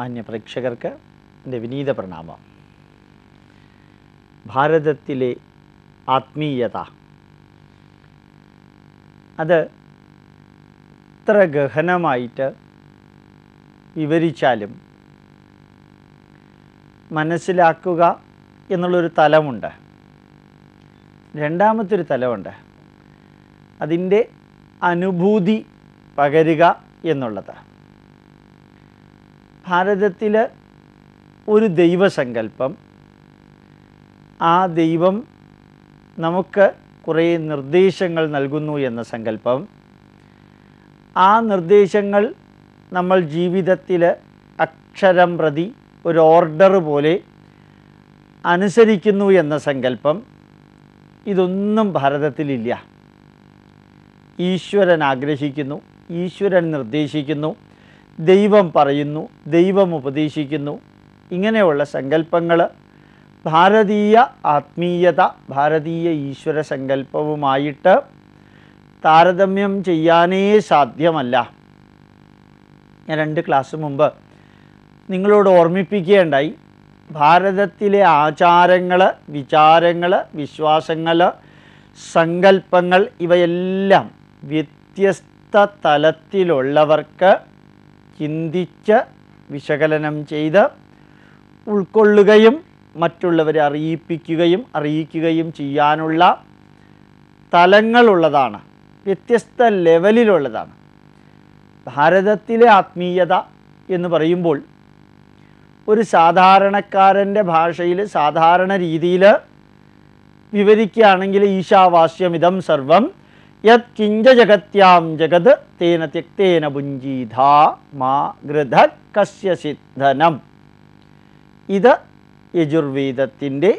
മാന്യ പ്രേക്ഷകർക്ക് എന്റെ വിനീത പ്രണാമം. ഭാരതത്തിലെ ആത്മീയത. അത് ഇത്ര ഗഹനമായിട്ട് വിവരിച്ചാലും മനസ്സിലാക്കുക എന്നുള്ളൊരു തലമുണ്ട്. രണ്ടാമത്തൊരു തലമുണ്ട്. അതിന്റെ അനുഭൂതി പകരുക എന്നുള്ളത്. ഭാരതത്തിൽ ഒരു ദൈവസങ്കല്പം. ആ ദൈവം നമുക്ക് കുറേ നിർദ്ദേശങ്ങൾ നൽകുന്നു എന്ന സങ്കല്പം. ആ നിർദ്ദേശങ്ങൾ നമ്മൾ ജീവിതത്തിൽ അക്ഷരം പ്രതി ഒരു ഓർഡർ പോലെ അനുസരിക്കുന്നു എന്ന സങ്കല്പം ഇതൊന്നും ഭാരതത്തിലില്ല. ഈശ്വരൻ ആഗ്രഹിക്കുന്നു ഈശ്വരൻ നിർദ്ദേശിക്കുന്നു ദൈവം പറയുന്നു ദൈവം ഉപദേശിക്കുന്നു. ഇങ്ങനെയുള്ള സങ്കല്പങ്ങൾ ഭാരതീയ ആത്മീയത ഭാരതീയ ഈശ്വര സങ്കല്പവുമായിട്ട് താരതമ്യം ചെയ്യാനേ സാധ്യമല്ല. ഞാൻ രണ്ട് ക്ലാസ് മുമ്പ് നിങ്ങളോട് ഓർമ്മിപ്പിക്കുകയുണ്ടായി. ഭാരതത്തിലെ ആചാരങ്ങൾ വിചാരങ്ങൾ വിശ്വാസങ്ങൾ സങ്കല്പങ്ങൾ ഇവയെല്ലാം വ്യത്യസ്ത തലത്തിലുള്ളവർക്ക് ചിന്തിച്ച് വിശകലനം ചെയ്ത് ഉൾക്കൊള്ളുകയും മറ്റുള്ളവരെ അറിയിപ്പിക്കുകയും അറിയിക്കുകയും ചെയ്യാനുള്ള തലങ്ങളുള്ളതാണ്. വ്യത്യസ്ത ലെവലിലുള്ളതാണ്. ഭാരതത്തിലെ ആത്മീയത എന്ന് പറയുമ്പോൾ ഒരു സാധാരണക്കാരന്റെ ഭാഷയിൽ സാധാരണ രീതിയിൽ വിവരിക്കുകയാണെങ്കിൽ ഈശാവാസ്യമിതം സർവം യത് കിഞ്ച ജഗത്യാം ജഗത് തേന ത്യക്തേന ഭുഞ്ചീധ മാ ഗൃധ കസ്യ സിദ്ധനം. ഇത് യജുർവേദത്തിന്റെ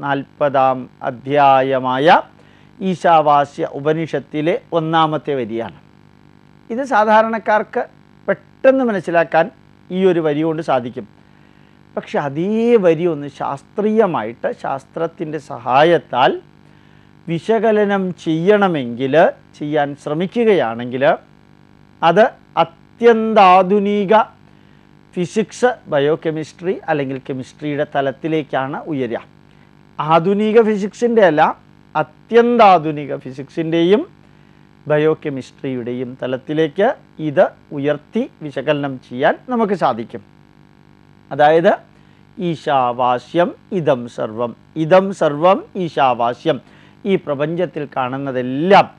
നാൽപ്പതാം അധ്യായമായ ഈശാവാസ്യ ഉപനിഷത്തിലെ ഒന്നാമത്തെ വരിയാണ്. ഇത് സാധാരണക്കാർക്ക് പെട്ടെന്ന് മനസ്സിലാക്കാൻ ഈ ഒരു വരി കൊണ്ട് സാധിക്കും. പക്ഷെ അതേ വരി ഒന്ന് ശാസ്ത്രീയമായിട്ട് ശാസ്ത്രത്തിന്റെ സഹായത്താൽ വിശകലനം ചെയ്യണമെങ്കിൽ ചെയ്യാൻ ശ്രമിക്കുകയാണെങ്കിൽ അത് അത്യന്താധുനിക ഫിസിക്സ് ബയോകെമിസ്ട്രി അല്ലെങ്കിൽ കെമിസ്ട്രിയുടെ തലത്തിലേക്കാണ് ഉയരുക. ആധുനിക ഫിസിക്സിന്റെ അല്ല അത്യന്താധുനിക ഫിസിക്സിന്റെയും ബയോകെമിസ്ട്രിയുടെയും തലത്തിലേക്ക് ഇത് ഉയർത്തി വിശകലനം ചെയ്യാൻ നമുക്ക് സാധിക്കും. അതായത് ഈശാവാസ്യം ഇതം സർവം ഇതം സർവം ഈശാവാസ്യം. ഈ പ്രപഞ്ചത്തിൽ കാണുന്നതെല്ലാം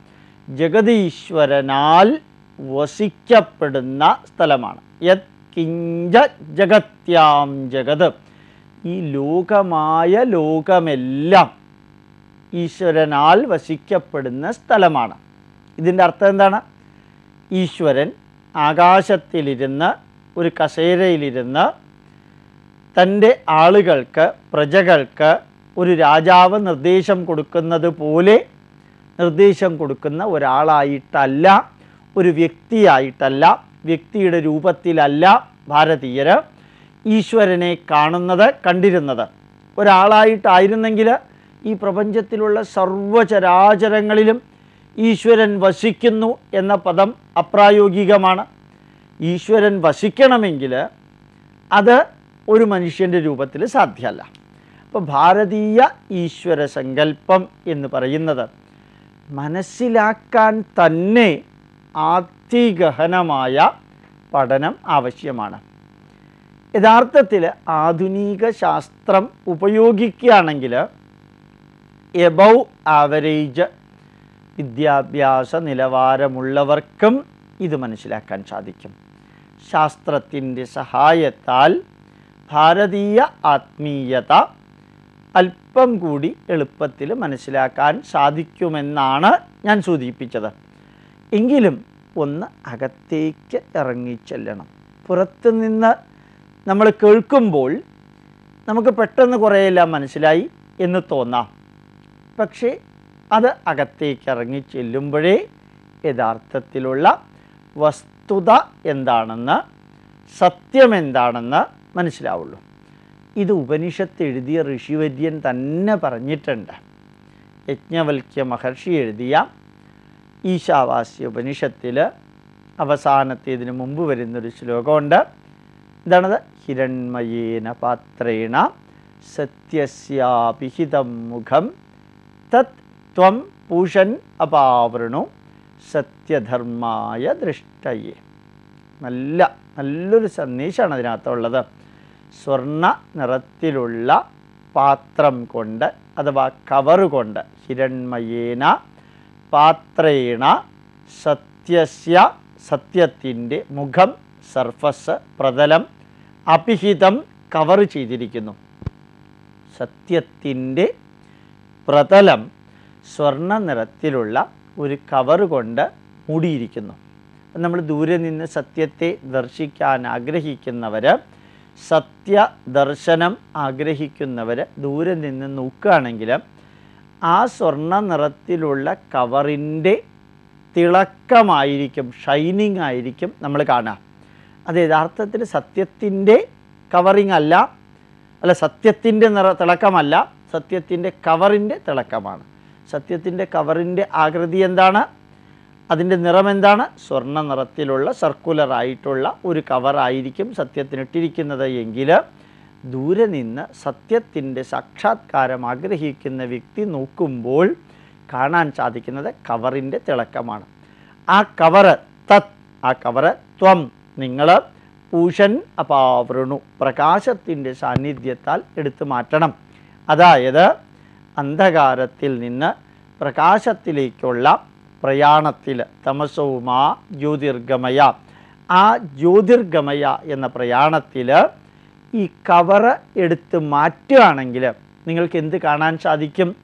ജഗതീശ്വരനാൽ വസിക്കപ്പെടുന്ന സ്ഥലമാണ്. യത് കിഞ്ച ജഗത്യാം ജഗത്. ഈ ലോകമായ ലോകമെല്ലാം ഈശ്വരനാൽ വസിക്കപ്പെടുന്ന സ്ഥലമാണ്. ഇതിന്റെ അർത്ഥം എന്താണ്? ഈശ്വരൻ ആകാശത്തിലിരുന്ന് ഒരു കസേരയിലിരുന്ന് തന്റെ ആളുകൾക്ക് പ്രജകൾക്ക് ഒരു രാജാവ് നിർദ്ദേശം കൊടുക്കുന്നത് പോലെ നിർദ്ദേശം കൊടുക്കുന്ന ഒരാളായിട്ടല്ല ഒരു വ്യക്തിയായിട്ടല്ല വ്യക്തിയുടെ രൂപത്തിലല്ല ഭാരതീയർ ഈശ്വരനെ കാണുന്നത് കണ്ടിരുന്നത്. ഒരാളായിട്ടായിരുന്നെങ്കിൽ ഈ പ്രപഞ്ചത്തിലുള്ള സർവചരാചരങ്ങളിലും ഈശ്വരൻ വസിക്കുന്നു എന്ന പദം അപ്രായോഗികമാണ്. ഈശ്വരൻ വസിക്കണമെങ്കിൽ അത് ഒരു മനുഷ്യന്റെ രൂപത്തിൽ സാധ്യമല്ല. അപ്പോൾ ഭാരതീയ ഈശ്വര സങ്കല്പം എന്ന് പറയുന്നത് മനസ്സിലാക്കാൻ തന്നെ അതിഗഹനമായ പഠനം ആവശ്യമാണ്. യഥാർത്ഥത്തിൽ ആധുനിക ശാസ്ത്രം ഉപയോഗിക്കുകയാണെങ്കിൽ എബൗ ആവറേജ് വിദ്യാഭ്യാസ നിലവാരമുള്ളവർക്കും ഇത് മനസ്സിലാക്കാൻ സാധിക്കും. ശാസ്ത്രത്തിന്റെ സഹായത്താൽ ഭാരതീയ ആത്മീയത അല്പം കൂടി എളുപ്പത്തിൽ മനസ്സിലാക്കാൻ സാധിക്കുമെന്നാണ് ഞാൻ സൂചിപ്പിച്ചത്. എങ്കിലും ഒന്ന് അകത്തേക്ക് ഇറങ്ങിച്ചെല്ലണം പുറത്തുനിന്ന് നമ്മൾ കേൾക്കുമ്പോൾ നമുക്ക് പെട്ടെന്ന് കുറേയെല്ലാം മനസ്സിലായി എന്ന് തോന്നാം. പക്ഷേ അത് അകത്തേക്ക് ഇറങ്ങി ചെല്ലുമ്പോഴേ യഥാർത്ഥത്തിലുള്ള വസ്തുത എന്താണെന്ന് സത്യം എന്താണെന്ന് മനസ്സിലാവുള്ളൂ. ഇത് ഉപനിഷത്ത് എഴുതിയ ഋഷിവര്യൻ തന്നെ പറഞ്ഞിട്ടുണ്ട്. യജ്ഞവൽക്യ മഹർഷി എഴുതിയ ഈശാവാസ്യ ഉപനിഷത്തിൽ അവസാനത്തേതിന് മുമ്പ് വരുന്നൊരു ശ്ലോകമുണ്ട്. എന്താണത് ഹിരൺമയേന പാത്രേണ സത്യസ്യാപിഹിതം മുഖം തത് ത്വം പൂഷൻ അപാവൃണു സത്യധർമായ ദൃഷ്ടയെ. നല്ല നല്ലൊരു സന്ദേശമാണ് അതിനകത്തുള്ളത്. സ്വർണ നിറത്തിലുള്ള പാത്രം കൊണ്ട് അഥവാ കവറ് കൊണ്ട് ഹിരൺമയേന പാത്രേണ സത്യസ്യ സത്യത്തിന്റെ മുഖം സർഫസ് പ്രതലം അപിഹിതം കവർ ചെയ്തിരിക്കുന്നു. സത്യത്തിന്റെ പ്രതലം സ്വർണ നിറത്തിലുള്ള ഒരു കവർ കൊണ്ട് മൂടിയിരിക്കുന്നു. നമ്മൾ ദൂരെ നിന്ന് സത്യത്തെ ദർശിക്കാൻ ആഗ്രഹിക്കുന്നവർ സത്യദർശനം ആഗ്രഹിക്കുന്നവർ ദൂരെ നിന്ന് നോക്കുകയാണെങ്കിൽ ആ സ്വർണ നിറത്തിലുള്ള കവറിന്റെ തിളക്കമായിരിക്കും ഷൈനിങ് ആയിരിക്കും നമ്മൾ കാണുക. അത് യഥാർത്ഥത്തിൽ സത്യത്തിന്റെ കവറിങ് അല്ല അല്ല സത്യത്തിന്റെ നിറ തിളക്കമല്ല സത്യത്തിന്റെ കവറിന്റെ തിളക്കമാണ്. സത്യത്തിന്റെ കവറിന്റെ ആകൃതി എന്താണ്? അതിന്റെ നിറം എന്താണ് സ്വർണ നിറത്തിലുള്ള സർക്കുലർ ആയിട്ടുള്ള ഒരു കവറായിരിക്കും സത്യത്തിനിട്ടിരിക്കുന്നത്. എങ്കിൽ ദൂരെ നിന്ന് സത്യത്തിന്റെ സാക്ഷാത്കാരം ആഗ്രഹിക്കുന്ന വ്യക്തി നോക്കുമ്പോൾ കാണാൻ സാധിക്കുന്നത് കവറിന്റെ തിളക്കമാണ്. ആ കവറ് തത് ആ കവറ് ത്വം നിങ്ങൾ പൂഷൻ അപാവൃണു പ്രകാശത്തിന്റെ സാന്നിധ്യത്താൽ എടുത്തു മാറ്റണം. അതായത് അന്ധകാരത്തിൽ നിന്ന് പ്രകാശത്തിലേക്കുള്ള പ്രയാണത്തിൽ തമസവുമാ ജ്യോതിർഗമയ. ആ ജ്യോതിർഗമയ എന്ന പ്രയാണത്തിൽ ഈ കവറ് എടുത്ത് മാറ്റുകയാണെങ്കിൽ നിങ്ങൾക്ക് എന്ത് കാണാൻ സാധിക്കും?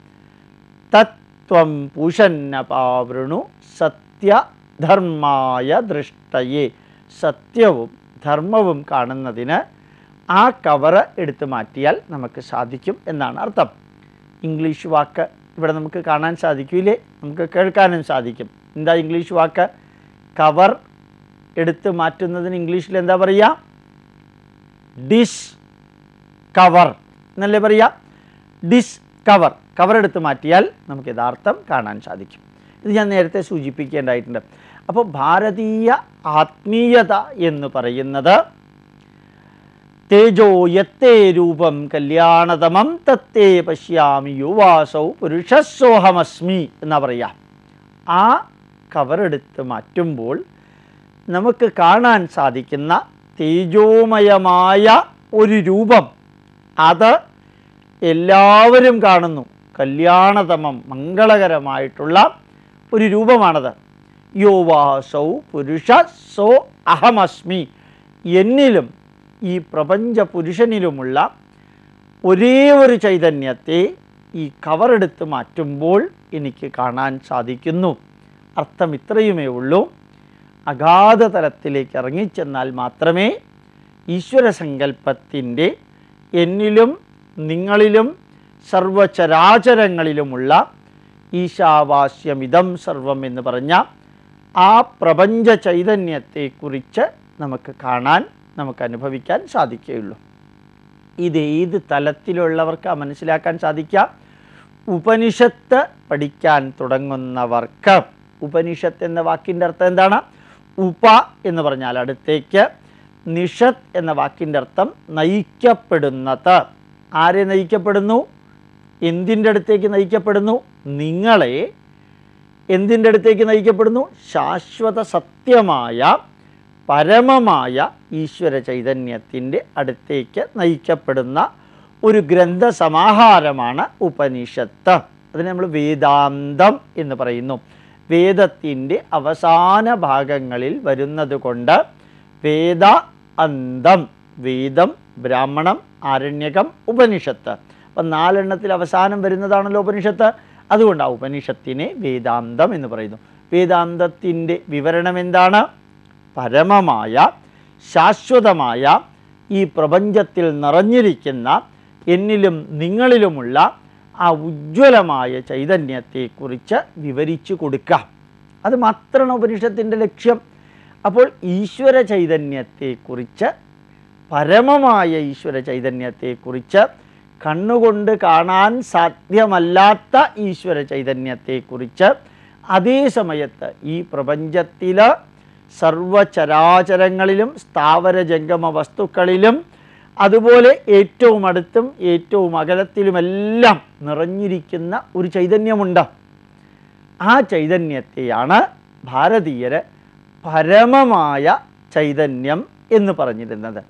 തത്വം പൂഷന്നപാവൃണു സത്യധർമായ ദൃഷ്ടയെ. സത്യവും ധർമ്മവും കാണുന്നതിന് ആ കവറ് എടുത്ത് മാറ്റിയാൽ നമുക്ക് സാധിക്കും എന്നാണ് അർത്ഥം. ഇംഗ്ലീഷ് വാക്ക് ഇവിടെ നമുക്ക് കാണാൻ സാധിക്കില്ലേ നമുക്ക് കേൾക്കാനും സാധിക്കും. എന്താ ഇംഗ്ലീഷ് വാക്ക്? കവർ എടുത്ത് മാറ്റുന്നതിന് ഇംഗ്ലീഷിൽ എന്താ പറയുക? ഡിഷ് കവർ എന്നല്ലേ പറയുക? ഡിഷ് കവർ കവർ എടുത്ത് മാറ്റിയാൽ നമുക്ക് യഥാർത്ഥം കാണാൻ സാധിക്കും. ഇത് ഞാൻ നേരത്തെ സൂചിപ്പിക്കേണ്ടതായിട്ടുണ്ട്. അപ്പോൾ ഭാരതീയ ആത്മീയത എന്ന് പറയുന്നത് തേജോ യത്തേ രൂപം കല്യാണതമം തത്തേ പശ്യാമി യുവാസൗ പുരുഷസോഹമസ്മി എന്നാ പറയുക ആ കവറെടുത്ത് മാറ്റുമ്പോൾ നമുക്ക് കാണാൻ സാധിക്കുന്ന തേജോമയമായ ഒരു രൂപം. അത് എല്ലാവരും കാണുന്നു. കല്യാണതമം മംഗളകരമായിട്ടുള്ള ഒരു രൂപമാണത്. യോവാസൗ പുരുഷ സോ അഹമസ്മി എന്നിലും ഈ പ്രപഞ്ച പുരുഷനിലുമുള്ള ഒരേ ഒരു ചൈതന്യത്തെ ഈ കവറെടുത്ത് മാറ്റുമ്പോൾ എനിക്ക് കാണാൻ സാധിക്കുന്നു. അർത്ഥം ഇത്രയുമേ ഉള്ളൂ. അഗാധ തലത്തിലേക്ക് ഇറങ്ങിച്ചെന്നാൽ മാത്രമേ ഈശ്വര സങ്കല്പത്തിന്റെ എന്നിലും നിങ്ങളിലും സർവചരാചരങ്ങളിലുമുള്ള ഈശാവാസ്യമിതം സർവം എന്ന് പറഞ്ഞ ആ പ്രപഞ്ച ചൈതന്യത്തെക്കുറിച്ച് നമുക്ക് കാണാൻ നമുക്ക് അനുഭവിക്കാൻ സാധിക്കുകയുള്ളൂ. ഇത് ഏത് തലത്തിലുള്ളവർക്ക് മനസ്സിലാക്കാൻ സാധിക്കുക ഉപനിഷത്ത് പഠിക്കാൻ തുടങ്ങുന്നവർക്ക്. ഉപനിഷത്ത് എന്ന വാക്കിന്റെ അർത്ഥം എന്താണ്? ഉപ എന്ന് പറഞ്ഞാൽ അടുത്തേക്ക്. നിഷത്ത് എന്ന വാക്കിന്റെ അർത്ഥം നയിക്കപ്പെടുന്നത്. ആരെ നയിക്കപ്പെടുന്നു? എന്തിന്റെ അടുത്തേക്ക് നയിക്കപ്പെടുന്നു? നിങ്ങളെ എന്തിന്റെ അടുത്തേക്ക് നയിക്കപ്പെടുന്നു? ശാശ്വത സത്യമായ പരമമായ ഈശ്വര ചൈതന്യത്തിന്റെ അടുത്തേക്ക് നയിക്കപ്പെടുന്ന ഒരു ഗ്രന്ഥസമാഹാരമാണ് ഉപനിഷത്ത്. അതിനെ നമ്മൾ വേദാന്തം എന്ന് പറയുന്നു. വേദത്തിന്റെ അവസാന ഭാഗങ്ങളിൽ വരുന്നത് കൊണ്ട് വേദ അന്തം വേദം ബ്രാഹ്മണം ആരണ്യകം ഉപനിഷത്ത്. അപ്പം നാലെണ്ണത്തിൽ അവസാനം വരുന്നതാണല്ലോ ഉപനിഷത്ത്. അതുകൊണ്ട് ആ ഉപനിഷത്തിനെ വേദാന്തം എന്ന് പറയുന്നു. വേദാന്തത്തിന്റെ വിവരണം എന്താണ്? പരമമായ ശാശ്വതമായ ഈ പ്രപഞ്ചത്തിൽ നിറഞ്ഞിരിക്കുന്ന എന്നിലും നിങ്ങളിലുമുള്ള ആ ഉജ്ജ്വലമായ ചൈതന്യത്തെക്കുറിച്ച് വിവരിച്ചു കൊടുക്കാം. അത് മാത്രമാണ് ഉപനിഷത്തിന്റെ ലക്ഷ്യം. അപ്പോൾ ഈശ്വര ചൈതന്യത്തെക്കുറിച്ച് പരമമായ ഈശ്വര ചൈതന്യത്തെക്കുറിച്ച് കണ്ണുകൊണ്ട് കാണാൻ സാധ്യമല്ലാത്ത ഈശ്വര ചൈതന്യത്തെക്കുറിച്ച് അതേ സമയത്ത് ഈ പ്രപഞ്ചത്തിൽ സർവചരാചരങ്ങളിലും സ്ഥാവര ജംഗമ വസ്തുക്കളിലും അതുപോലെ ഏറ്റവും അടുത്തും ഏറ്റവും അകലത്തിലുമെല്ലാം നിറഞ്ഞിരിക്കുന്ന ഒരു ചൈതന്യമുണ്ട്. ആ ചൈതന്യത്തെയാണ് ഭാരതീയര് പരമമായ ചൈതന്യം എന്ന് പറഞ്ഞിരുന്നത്.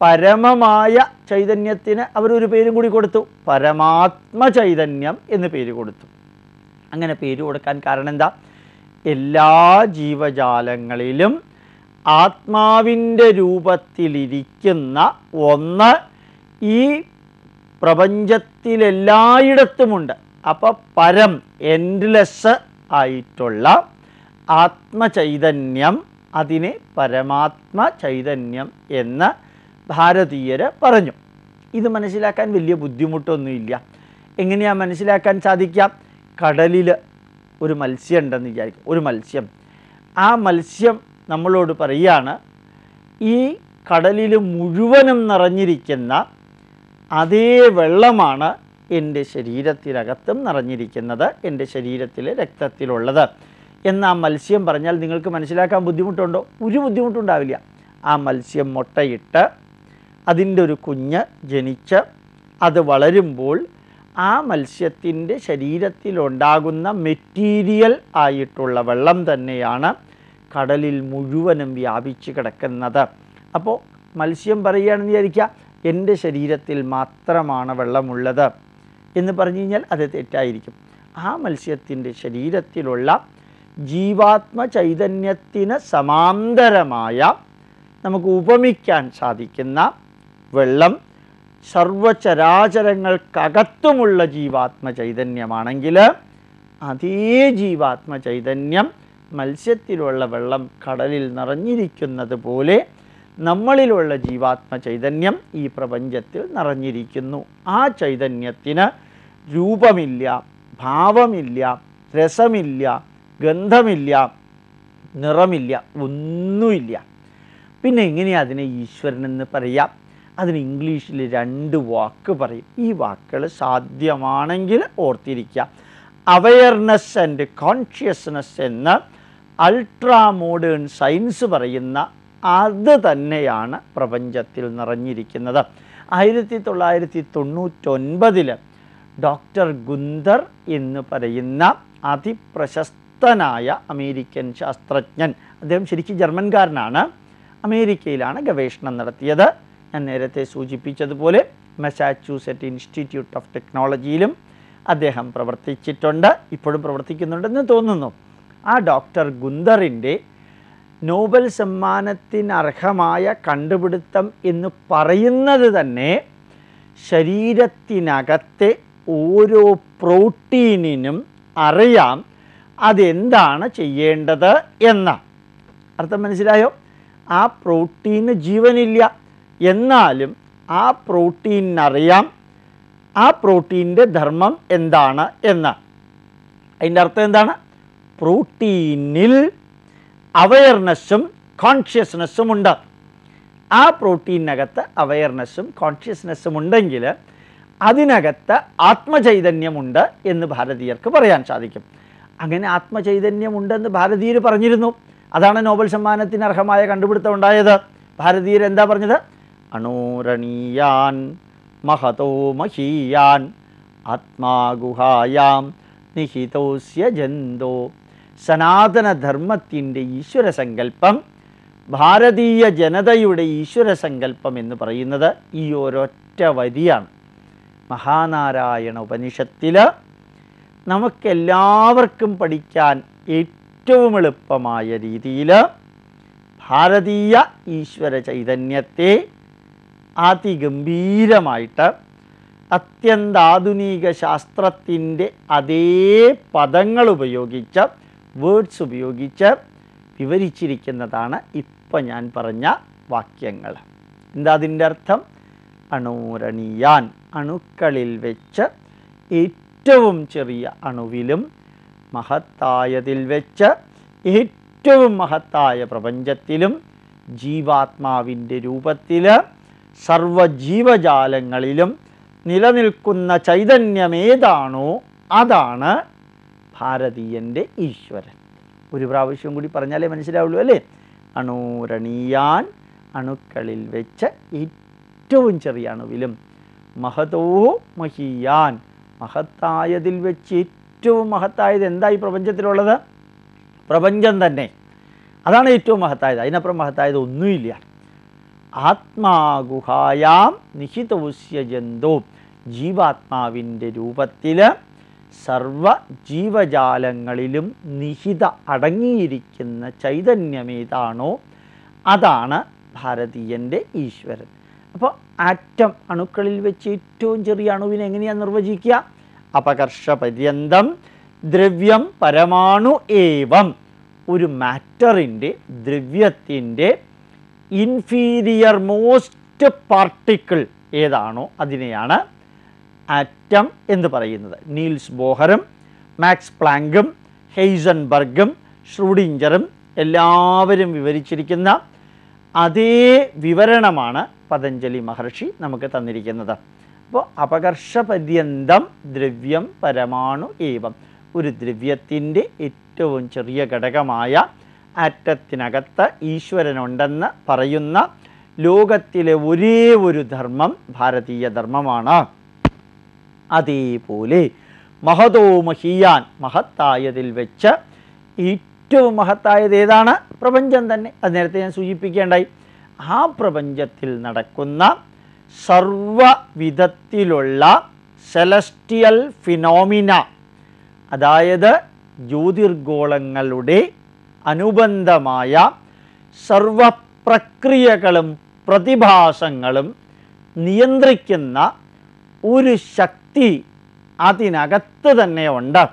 പരമമായ ചൈതന്യത്തിന് അവരൊരു പേരും കൂടി കൊടുത്തു. പരമാത്മ ചൈതന്യം എന്ന് പേര് കൊടുത്തു. അങ്ങനെ പേര് കൊടുക്കാൻ കാരണം എന്താ എല്ലാ ജീവജാലങ്ങളിലും ആത്മാവിന്റെ രൂപത്തിലിരിക്കുന്ന ഒന്ന് ഈ പ്രപഞ്ചത്തിലെല്ലായിടത്തുമുണ്ട്. അപ്പോൾ പരം എൻഡ്ലെസ് ആയിട്ടുള്ള ആത്മചൈതന്യം അതിനെ പരമാത്മ ചൈതന്യം എന്ന് ഭാരതീയർ പറഞ്ഞു. ഇത് മനസ്സിലാക്കാൻ വലിയ ബുദ്ധിമുട്ടൊന്നുമില്ല. എങ്ങനെയാണ് മനസ്സിലാക്കാൻ സാധിക്കാം കടലിൽ ഒരു മത്സ്യം ഉണ്ടെന്ന് വിചാരിക്കും. ഒരു മത്സ്യം. ആ മത്സ്യം നമ്മളോട് പറയുകയാണ് ഈ കടലിൽ മുഴുവനും നിറഞ്ഞിരിക്കുന്ന അതേ വെള്ളമാണ് എന്റെ ശരീരത്തിനകത്തും നിറഞ്ഞിരിക്കുന്നത് എന്റെ ശരീരത്തിലെ രക്തത്തിലുള്ളത്. എന്ന് ആ മത്സ്യം പറഞ്ഞാൽ നിങ്ങൾക്ക് മനസ്സിലാക്കാൻ ബുദ്ധിമുട്ടുണ്ടോ? ഒരു ബുദ്ധിമുട്ടുണ്ടാവില്ല. ആ മത്സ്യം മുട്ടയിട്ട് അതിന്റെ ഒരു കുഞ്ഞ് ജനിച്ച് അത് വളരുമ്പോൾ ആ മത്സ്യത്തിന്റെ ശരീരത്തിലുണ്ടാകുന്ന മെറ്റീരിയൽ ആയിട്ടുള്ള വെള്ളം തന്നെയാണ് കടലിൽ മുഴുവനും വ്യാപിച്ച് കിടക്കുന്നത്. അപ്പോൾ മത്സ്യം പറയുകയാണെന്ന് വിചാരിക്കുക എന്റെ ശരീരത്തിൽ മാത്രമാണ് വെള്ളമുള്ളത് എന്ന് പറഞ്ഞു കഴിഞ്ഞാൽ അത് തെറ്റായിരിക്കും. ആ മത്സ്യത്തിന്റെ ശരീരത്തിലുള്ള ജീവാത്മ ചൈതന്യത്തിന് സമാന്തരമായ നമുക്ക് ഉപമിക്കാൻ സാധിക്കുന്ന വെള്ളം സർവചരാചരങ്ങൾക്കകത്തുമുള്ള ജീവാത്മ ചൈതന്യമാണെങ്കിൽ അതേ ജീവാത്മ ചൈതന്യം മത്സ്യത്തിലുള്ള വെള്ളം കടലിൽ നിറഞ്ഞിരിക്കുന്നത് പോലെ നമ്മളിലുള്ള ജീവാത്മ ചൈതന്യം ഈ പ്രപഞ്ചത്തിൽ നിറഞ്ഞിരിക്കുന്നു. ആ ചൈതന്യത്തിന് രൂപമില്ല ഭാവമില്ല രസമില്ല ഗന്ധമില്ല നിറമില്ല ഒന്നുമില്ല. പിന്നെ എങ്ങനെയാണ് അതിനെ ഈശ്വരനെന്ന് പറയാം? അതിന് ഇംഗ്ലീഷിൽ രണ്ട് വാക്ക് പറയും. ഈ വാക്കുകൾ സാധ്യമാണെങ്കിൽ ഓർത്തിരിക്കുക. അവയർനെസ് ആൻഡ് കോൺഷ്യസ്നെസ് എന്ന് അൾട്രാ മോഡേൺ സയൻസ് പറയുന്ന അത് തന്നെയാണ് പ്രപഞ്ചത്തിൽ നിറഞ്ഞിരിക്കുന്നത്. ആയിരത്തി തൊള്ളായിരത്തി തൊണ്ണൂറ്റൊൻപതിൽ ഡോക്ടർ ഗുന്ദർ എന്ന് പറയുന്ന അതിപ്രശസ്തനായ അമേരിക്കൻ ശാസ്ത്രജ്ഞൻ അദ്ദേഹം ശരിക്കും ജർമ്മൻകാരനാണ് അമേരിക്കയിലാണ് ഗവേഷണം നടത്തിയത്. ഞാൻ നേരത്തെ സൂചിപ്പിച്ചതുപോലെ മസാച്യൂസെറ്റ് ഇൻസ്റ്റിറ്റ്യൂട്ട് ഓഫ് ടെക്നോളജിയിലും അദ്ദേഹം പ്രവർത്തിച്ചിട്ടുണ്ട് ഇപ്പോഴും പ്രവർത്തിക്കുന്നുണ്ടെന്ന് തോന്നുന്നു. ആ ഡോക്ടർ ഗുന്ദറിന്റെ നോബൽ സമ്മാനത്തിന് അർഹമായ കണ്ടുപിടുത്തം എന്ന് പറയുന്നത് തന്നെ ശരീരത്തിനകത്തെ ഓരോ പ്രോട്ടീനിനും അറിയാം അതെന്താണ് ചെയ്യേണ്ടത് എന്ന്. അർത്ഥം മനസ്സിലായോ? ആ പ്രോട്ടീന് ജീവനില്ല. എന്നാലും ആ പ്രോട്ടീനറിയാം ആ പ്രോട്ടീന്റെ ധർമ്മം എന്താണ് എന്ന്. അതിന്റെ അർത്ഥം എന്താണ്? പ്രോട്ടീനിൽ അവയർനെസ്സും കോൺഷ്യസ്നെസ്സും ഉണ്ട്. ആ പ്രോട്ടീനകത്ത് അവയർനെസ്സും കോൺഷ്യസ്നെസ്സും ഉണ്ടെങ്കിൽ അതിനകത്ത് ആത്മചൈതന്യമുണ്ട് എന്ന് ഭാരതീയർക്ക് പറയാൻ സാധിക്കും. അങ്ങനെ ആത്മചൈതന്യമുണ്ടെന്ന് ഭാരതീയർ പറഞ്ഞിരുന്നു. അതാണ് നോബൽ സമ്മാനത്തിന് അർഹമായ കണ്ടുപിടുത്തം ഉണ്ടായത്. ഭാരതീയർ എന്താ പറഞ്ഞത്? അണോരണീയാൻ മഹതോ മഹീയാൻ ആത്മാഗുഹായാം നിഹിതോസ്യ ജന്തോ. സനാതനധർമ്മത്തിന്റെ ഈശ്വരസങ്കല്പം ഭാരതീയ ജനതയുടെ ഈശ്വരസങ്കല്പം എന്ന് പറയുന്നത് ഈ ഒരൊറ്റ വരിയാണ്. മഹാനാരായണ ഉപനിഷത്തിൽ നമുക്കെല്ലാവർക്കും പഠിക്കാൻ ഏറ്റവും എളുപ്പമായ രീതിയിൽ ഭാരതീയ ഈശ്വര ചൈതന്യത്തെ അതിഗംഭീരമായിട്ട് അത്യന്താധുനിക ശാസ്ത്രത്തിന്റെ അതേ പദങ്ങൾ ഉപയോഗിച്ച് വേർഡ്സ് ഉപയോഗിച്ച് വിവരിച്ചിരിക്കുന്നതാണ് ഇപ്പം ഞാൻ പറഞ്ഞ വാക്യങ്ങൾ. എന്താ അതിന്റെ അർത്ഥം? അണൂരണീയാൻ അണുക്കളിൽ വെച്ച് ഏറ്റവും ചെറിയ അണുവിലും മഹത്തായതിൽ വെച്ച് ഏറ്റവും മഹത്തായ പ്രപഞ്ചത്തിലും ജീവാത്മാവിന്റെ രൂപത്തിൽ സർവജീവജാലങ്ങളിലും നിലനിൽക്കുന്ന ചൈതന്യമേതാണോ അതാണ് ഭാരതീയന്റെ ഈശ്വരൻ. ഒരു പ്രാവശ്യം കൂടി പറഞ്ഞാലേ മനസ്സിലാവുള്ളൂ അല്ലേ? അണൂരണീയാൻ അണുക്കളിൽ വെച്ച് ഏറ്റവും ചെറിയ അണുവിലും മഹതോ മഹിയാൻ. മഹത്തായതിൽ വെച്ച് ഏറ്റവും മഹത്തായത് എന്തായി പ്രപഞ്ചത്തിലുള്ളത്? പ്രപഞ്ചം തന്നെ. അതാണ് ഏറ്റവും മഹത്തായത്. അതിനപ്പുറം മഹത്തായത് ഒന്നുമില്ല. ആത്മാഗുഹായാം നിഹിതോസ്യ ജന്തു. ജീവാത്മാവിന്റെ രൂപത്തിൽ സർവ ജീവജാലങ്ങളിലും നിഹിത അടങ്ങിയിരിക്കുന്ന ചൈതന്യമേതാണോ അതാണ് ഭാരതീയന്റെ ഈശ്വരൻ. അപ്പോൾ ആറ്റം അണുക്കളിൽ വെച്ച് ഏറ്റവും ചെറിയ അണുവിനെ എങ്ങനെയാണ് നിർവചിക്കുക? അപകർഷപര്യന്തം ദ്രവ്യം പരമാണു ഏവം. ഒരു മാറ്ററിന്റെ ദ്രവ്യത്തിന്റെ ഇൻഫീരിയർ മോസ്റ്റ് പാർട്ടിക്കിൾ ഏതാണോ അതിനെയാണ് ആറ്റം എന്ന് പറയുന്നത്. നീൽസ് ബോഹറും മാക്സ് പ്ലാങ്കും ഹെയ്സൺബർഗും ഷ്രൂഡിഞ്ചറും എല്ലാവരും വിവരിച്ചിരിക്കുന്ന അതേ വിവരണമാണ് പതഞ്ജലി മഹർഷി നമുക്ക് തന്നിരിക്കുന്നത്. അപ്പോൾ അപകർഷപര്യന്തം ദ്രവ്യം പരമാണു ഏവം. ഒരു ദ്രവ്യത്തിന്റെ ഏറ്റവും ചെറിയ ഘടകമായ ആറ്റത്തിനകത്ത് ഈശ്വരനുണ്ടെന്ന് പറയുന്ന ലോകത്തിലെ ഒരേ ഒരു ധർമ്മം ഭാരതീയ ധർമ്മമാണ്. അതേപോലെ മഹതോ മഹിയാൻ മഹത്തായതിൽ വെച്ച് ഏറ്റവും മഹത്തായത് ഏതാണ്? പ്രപഞ്ചം തന്നെ. അത് നേരത്തെ ഞാൻ സൂചിപ്പിക്കേണ്ടായി. ആ പ്രപഞ്ചത്തിൽ നടക്കുന്ന സർവവിധത്തിലുള്ള സെലസ്റ്റിയൽ ഫിനോമിന അതായത് ജ്യോതിർഗോളങ്ങളുടെ അനുബന്ധമായ സർവപ്രക്രിയകളും പ്രതിഭാസങ്ങളും നിയന്ത്രിക്കുന്ന ഒരു ശക്തി അതിനകത്ത് തന്നെ ഉണ്ട്.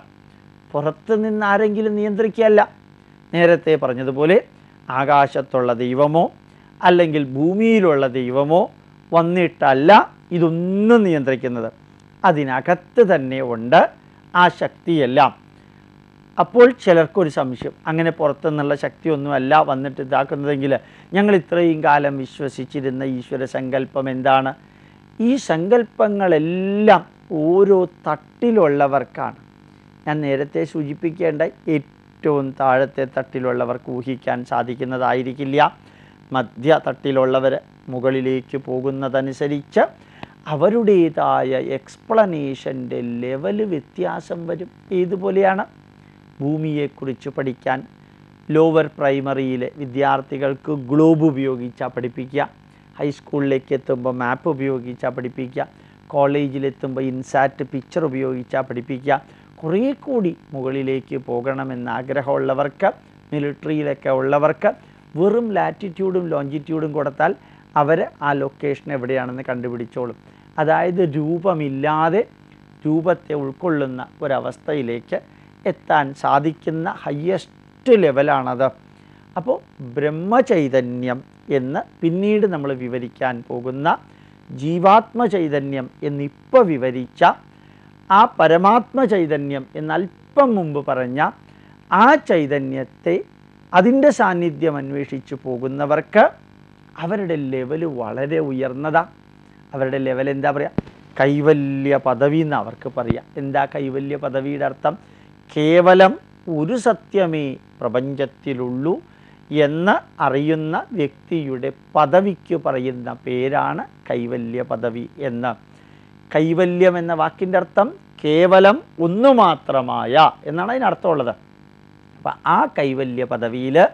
പുറത്ത് നിന്ന് ആരെങ്കിലും നിയന്ത്രിക്കുകയല്ല. നേരത്തെ പറഞ്ഞതുപോലെ ആകാശത്തുള്ള ദൈവമോ അല്ലെങ്കിൽ ഭൂമിയിലുള്ള ദൈവമോ വന്നിട്ടല്ല ഇതൊന്നും നിയന്ത്രിക്കുന്നത്. അതിനകത്ത് തന്നെ ഉണ്ട് ആ ശക്തിയെല്ലാം. അപ്പോൾ ചിലർക്കൊരു സംശയം. അങ്ങനെ പുറത്തുനിന്നുള്ള ശക്തിയൊന്നുമല്ല വന്നിട്ട് ഇതാക്കുന്നതെങ്കിൽ ഞങ്ങൾ ഇത്രയും കാലം വിശ്വസിച്ചിരുന്ന ഈശ്വര സങ്കല്പം എന്താണ്? ഈ സങ്കല്പങ്ങളെല്ലാം ഓരോ തട്ടിലുള്ളവർക്കാണ്. ഞാൻ നേരത്തെ സൂചിപ്പിക്കേണ്ട ഏറ്റവും താഴത്തെ തട്ടിലുള്ളവർക്ക് ഊഹിക്കാൻ സാധിക്കുന്നതായിരിക്കില്ല. മധ്യ തട്ടിലുള്ളവർ മുകളിലേക്ക് പോകുന്നതനുസരിച്ച് അവരുടേതായ എക്സ്പ്ലനേഷന്റെ ലെവൽ വ്യത്യാസം വരും. ഏതുപോലെയാണ്? ഭൂമിയെക്കുറിച്ച് പഠിക്കാൻ ലോവർ പ്രൈമറിയിലെ വിദ്യാർത്ഥികൾക്ക് ഗ്ലോബ് ഉപയോഗിച്ചാണ് പഠിപ്പിക്കുക. ഹൈസ്കൂളിലേക്ക് എത്തുമ്പോൾ മാപ്പ് ഉപയോഗിച്ചാണ് പഠിപ്പിക്കുക. കോളേജിലെത്തുമ്പോൾ ഇൻസാറ്റ് പിക്ചർ ഉപയോഗിച്ചാണ് പഠിപ്പിക്കുക. കുറേ കൂടി മുകളിലേക്ക് പോകണമെന്ന് ആഗ്രഹമുള്ളവർക്ക് മിലിറ്ററിയിലൊക്കെ ഉള്ളവർക്ക് വെറും ലാറ്റിറ്റ്യൂഡും ലോഞ്ചിറ്റ്യൂഡും കൊടുത്താൽ അവർ ആ ലൊക്കേഷൻ എവിടെയാണെന്ന് കണ്ടുപിടിച്ചോളും. അതായത് രൂപമില്ലാതെ രൂപത്തെ ഉൾക്കൊള്ളുന്ന ഒരവസ്ഥയിലേക്ക് എത്താൻ സാധിക്കുന്ന ഹയ്യസ്റ്റ് ലെവലാണത് അപ്പോൾ ബ്രഹ്മചൈതന്യം എന്ന് പിന്നീട് നമ്മൾ വിവരിക്കാൻ പോകുന്ന ജീവാത്മ ചൈതന്യം എന്നിപ്പോൾ വിവരിച്ച ആ പരമാത്മ ചൈതന്യം എന്നല്പം മുമ്പ് പറഞ്ഞ ആ ചൈതന്യത്തെ അതിന്റെ സാന്നിധ്യം അന്വേഷിച്ചു പോകുന്നവർക്ക് അവരുടെ ലെവൽ വളരെ ഉയർന്നതാണ് അവരുടെ ലെവൽ എന്താ പറയുക കൈവല്യ പദവി എന്ന് അവർക്ക് പറയാം. എന്താ കൈവല്യ പദവിയുടെ അർത്ഥം? കേവലം ഒരു സത്യമേ പ്രപഞ്ചത്തിലുള്ളൂ എന്ന് അറിയുന്ന വ്യക്തിയുടെ പദവിക്ക് പറയുന്ന പേരാണ് കൈവല്യ പദവി എന്ന്. കൈവല്യം എന്ന വാക്കിന്റെ അർത്ഥം കേവലം ഒന്നു മാത്രമായ എന്നാണ് അതിനർത്ഥമുള്ളത്. അപ്പം ആ കൈവല്യ പദവിയിൽ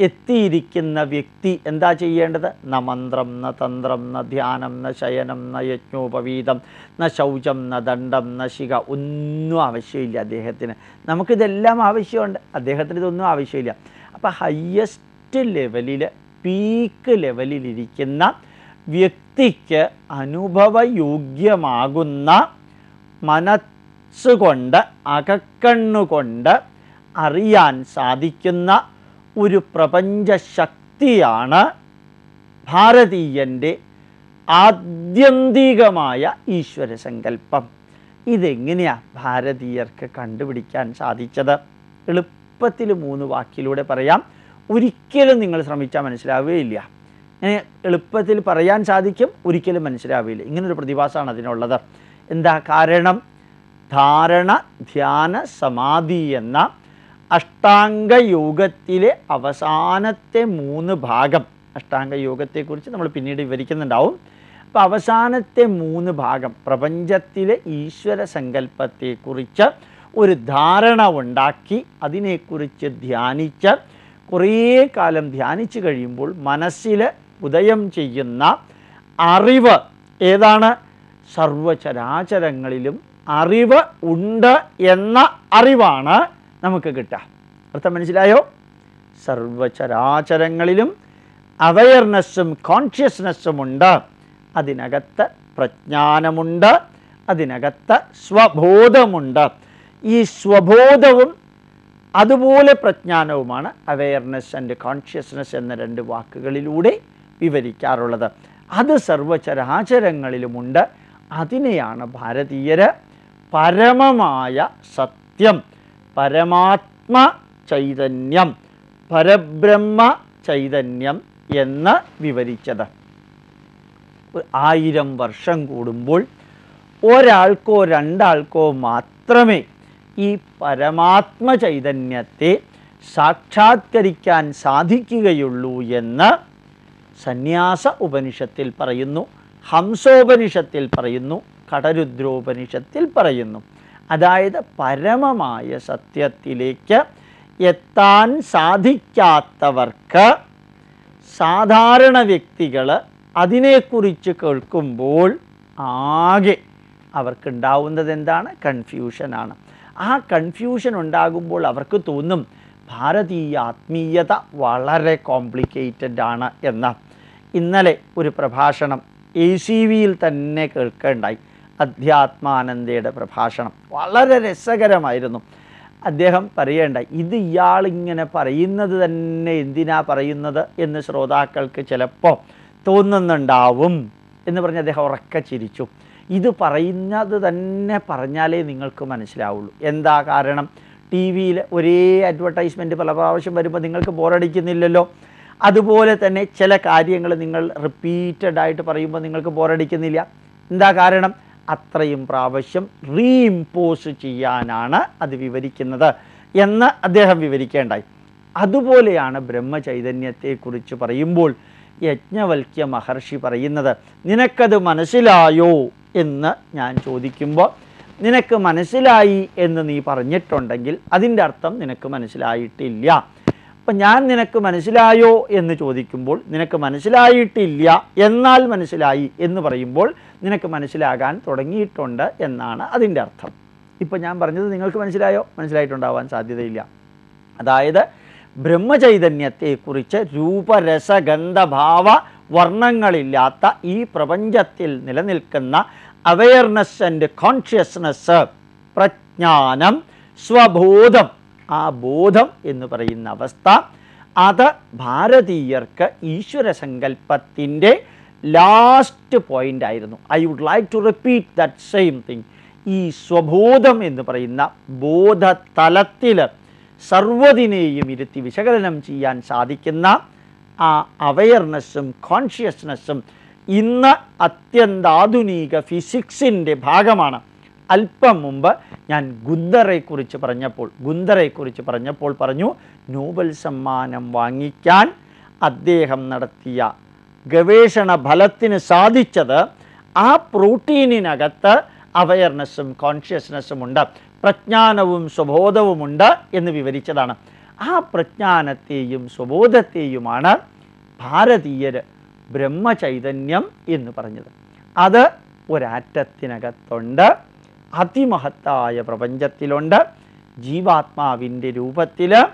എത്തിയിരിക്കുന്ന വ്യക്തി എന്താ ചെയ്യേണ്ടത്? ന മന്ത്രം ന തന്ത്രം ന ധ്യാനം ന ശയനം ന യജ്ഞോപവീതം ന ശൗചം ന ദണ്ഡം ന ശിക ഒന്നും ആവശ്യമില്ല അദ്ദേഹത്തിന്. നമുക്കിതെല്ലാം ആവശ്യമുണ്ട്. അദ്ദേഹത്തിന് ഇതൊന്നും ആവശ്യമില്ല. അപ്പം ഹയ്യസ്റ്റ് ലെവലിൽ പീക്ക് ലെവലിലിരിക്കുന്ന വ്യക്തിക്ക് അനുഭവയോഗ്യമാകുന്ന മനസ്സുകൊണ്ട് അകക്കണ്ണുകൊണ്ട് അറിയാൻ സാധിക്കുന്ന ഒരു പ്രപഞ്ചശക്തിയാണ് ഭാരതീയന്റെ ആത്യന്തികമായ ഈശ്വര സങ്കല്പം ഇതെങ്ങനെയാണ് ഭാരതീയർക്ക് കണ്ടുപിടിക്കാൻ സാധിച്ചത്? എളുപ്പത്തിൽ മൂന്ന് വാക്കിലൂടെ പറയാം. ഒരിക്കലും നിങ്ങൾ ശ്രമിച്ചാൽ മനസ്സിലാവുകയില്ല. ഇങ്ങനെ എളുപ്പത്തിൽ പറയാൻ സാധിക്കും ഒരിക്കലും മനസ്സിലാവില്ല ഇങ്ങനൊരു പ്രതിഭാസമാണ് അതിനുള്ളത്. എന്താ കാരണം? ധാരണ ധ്യാന സമാധി എന്ന അഷ്ടാംഗ യോഗത്തിലെ അവസാനത്തെ മൂന്ന് ഭാഗം. അഷ്ടാംഗയോഗത്തെക്കുറിച്ച് നമ്മൾ പിന്നീട് വിവരിക്കുന്നുണ്ടാവും. അപ്പോൾ അവസാനത്തെ മൂന്ന് ഭാഗം പ്രപഞ്ചത്തിലെ ഈശ്വര സങ്കല്പത്തെക്കുറിച്ച് ഒരു ധാരണ ഉണ്ടാക്കി അതിനെക്കുറിച്ച് ധ്യാനിച്ച് കുറേ കാലം ധ്യാനിച്ചു കഴിയുമ്പോൾ മനസ്സിൽ ഉദയം ചെയ്യുന്ന അറിവ് ഏതാണ്? സർവചരാചരങ്ങളിലും അറിവ് ഉണ്ട് എന്ന അറിവാണ് നമുക്ക് കിട്ടാം. അർത്ഥം മനസ്സിലായോ? സർവചരാചരങ്ങളിലും അവയർനെസ്സും കോൺഷ്യസ്നെസ്സും ഉണ്ട്. അതിനകത്ത് പ്രജ്ഞാനമുണ്ട്. അതിനകത്ത് സ്വബോധമുണ്ട്. ഈ സ്വബോധവും അതുപോലെ പ്രജ്ഞാനവുമാണ് അവയർനെസ് ആൻഡ് കോൺഷ്യസ്നെസ് എന്ന രണ്ട് വാക്കുകളിലൂടെ വിവരിക്കാറുള്ളത്. അത് സർവചരാചരങ്ങളിലുമുണ്ട്. അതിനെയാണ് ഭാരതീയർ പരമമായ സത്യം. പരമാത്മ ചൈതന്യം പരബ്രഹ്മ ചൈതന്യം എന്ന് വിവരിച്ചത്. ആയിരം വർഷം കൂടുമ്പോൾ ഒരാൾക്കോ രണ്ടാൾക്കോ മാത്രമേ ഈ പരമാത്മ ചൈതന്യത്തെ സാക്ഷാത്കരിക്കാൻ സാധിക്കുകയുള്ളൂ എന്ന് സന്യാസ ഉപനിഷത്തിൽ പറയുന്നു ഹംസോപനിഷത്തിൽ പറയുന്നു കടരുദ്രോപനിഷത്തിൽ പറയുന്നു. അതായത് പരമമായ സത്യത്തിലേക്ക് എത്താൻ സാധിക്കാത്തവർക്ക് സാധാരണ വ്യക്തികൾ അതിനെക്കുറിച്ച് കേൾക്കുമ്പോൾ ആകെ അവർക്കുണ്ടാവുന്നത് എന്താണ് കൺഫ്യൂഷനാണ്. ആ കൺഫ്യൂഷൻ ഉണ്ടാകുമ്പോൾ അവർക്ക് തോന്നും ഭാരതീയ ആത്മീയത വളരെ കോംപ്ലിക്കേറ്റഡ് ആണ് എന്ന്. ഇന്നലെ ഒരു പ്രഭാഷണം എ സി വിയിൽ തന്നെ കേൾക്കേണ്ടായി. അധ്യാത്മാനന്ദയുടെ പ്രഭാഷണം. വളരെ രസകരമായിരുന്നു. അദ്ദേഹം പറയേണ്ട ഇത് ഇയാളിങ്ങനെ പറയുന്നത് തന്നെ എന്തിനാ പറയുന്നത് എന്ന് ശ്രോതാക്കൾക്ക് ചിലപ്പോൾ തോന്നുന്നുണ്ടാവും എന്ന് പറഞ്ഞ് അദ്ദേഹം ഉറക്കെ ചിരിച്ചു. ഇത് പറയുന്നത് തന്നെ പറഞ്ഞാലേ നിങ്ങൾക്ക് മനസ്സിലാവുള്ളൂ. എന്താ കാരണം? ടി വിയിൽ ഒരേ അഡ്വർടൈസ്മെന്റ് പല പ്രാവശ്യം വരുമ്പോൾ നിങ്ങൾക്ക് ബോറടിക്കുന്നില്ലല്ലോ. അതുപോലെ തന്നെ ചില കാര്യങ്ങൾ നിങ്ങൾ റിപ്പീറ്റഡായിട്ട് പറയുമ്പോൾ നിങ്ങൾക്ക് ബോറടിക്കുന്നില്ല. എന്താ കാരണം? അത്രയും പ്രാവശ്യം റീഇംപോസ് ചെയ്യാനാണ് അത് വിവരിക്കുന്നത് എന്ന് അദ്ദേഹം വിവരിക്കേണ്ടായി. അതുപോലെയാണ് ബ്രഹ്മചൈതന്യത്തെക്കുറിച്ച് പറയുമ്പോൾ യജ്ഞവൽക്യ മഹർഷി പറയുന്നത് നിനക്കത് മനസ്സിലായോ? എന്ന് ഞാൻ ചോദിക്കുമ്പോൾ നിനക്ക് മനസ്സിലായി എന്ന് നീ പറഞ്ഞിട്ടുണ്ടെങ്കിൽ അതിന്റെ അർത്ഥം നിനക്ക് മനസ്സിലായിട്ടില്ല. അപ്പം ഞാൻ നിനക്ക് മനസ്സിലായോ എന്ന് ചോദിക്കുമ്പോൾ നിനക്ക് മനസ്സിലായിട്ടില്ല എന്നാൽ മനസ്സിലായി എന്ന് പറയുമ്പോൾ നിനക്ക് മനസ്സിലാകാൻ തുടങ്ങിയിട്ടുണ്ട് എന്നാണ് അതിന്റെ അർത്ഥം. ഇപ്പം ഞാൻ പറഞ്ഞത് നിങ്ങൾക്ക് മനസ്സിലായോ? മനസ്സിലായിട്ടുണ്ടാവാൻ സാധ്യതയില്ല. അതായത് ബ്രഹ്മചൈതന്യത്തെക്കുറിച്ച് രൂപരസഗന്ധഭാവ വർണങ്ങളില്ലാത്ത ഈ പ്രപഞ്ചത്തിൽ നിലനിൽക്കുന്ന അവയർനെസ് ആൻഡ് കോൺഷ്യസ്നെസ് പ്രജ്ഞാനം സ്വബോധം ആ ബോധം എന്ന് പറയുന്ന അവസ്ഥ അത് ഭാരതീയർക്ക് ഈശ്വര സങ്കല്പത്തിന്റെ ലാസ്റ്റ് പോയിന്റ് ആയിരുന്നു. I would like to repeat that same thing ഈ സ്വബോധം എന്ന് പറയുന്ന ബോധതലത്തിൽ സർവതിനെയും ഇരുത്തി വിശകലനം ചെയ്യാൻ സാധിക്കുന്ന ആ അവയർനെസ്സും കോൺഷ്യസ്നെസ്സും ഇന്ന് അത്യന്താധുനിക ഫിസിക്സിന്റെ ഭാഗമാണ്. അല്പം മുമ്പ് ഞാൻ ഗുന്ദറെക്കുറിച്ച് പറഞ്ഞപ്പോൾ ഗുന്ദറെക്കുറിച്ച് പറഞ്ഞപ്പോൾ പറഞ്ഞു നോബൽ സമ്മാനം വാങ്ങിക്കാൻ അദ്ദേഹം നടത്തിയ ഗവേഷണ ഫലത്തിന് സാധിച്ചത് ആ പ്രോട്ടീനിനകത്ത് അവയർനെസ്സും കോൺഷ്യസ്നെസ്സും ഉണ്ട് പ്രജ്ഞാനവും സ്വബോധവുമുണ്ട് എന്ന് വിവരിച്ചതാണ്. ആ പ്രജ്ഞാനത്തെയും സ്വബോധത്തെയുമാണ് ഭാരതീയർ ബ്രഹ്മചൈതന്യം എന്ന് പറഞ്ഞത്. അത് ഒരാറ്റത്തിനകത്തുണ്ട് അതിമഹത്തായ പ്രപഞ്ചത്തിലുണ്ട്. ജീവാത്മാവിന്റെ രൂപത്തിൽ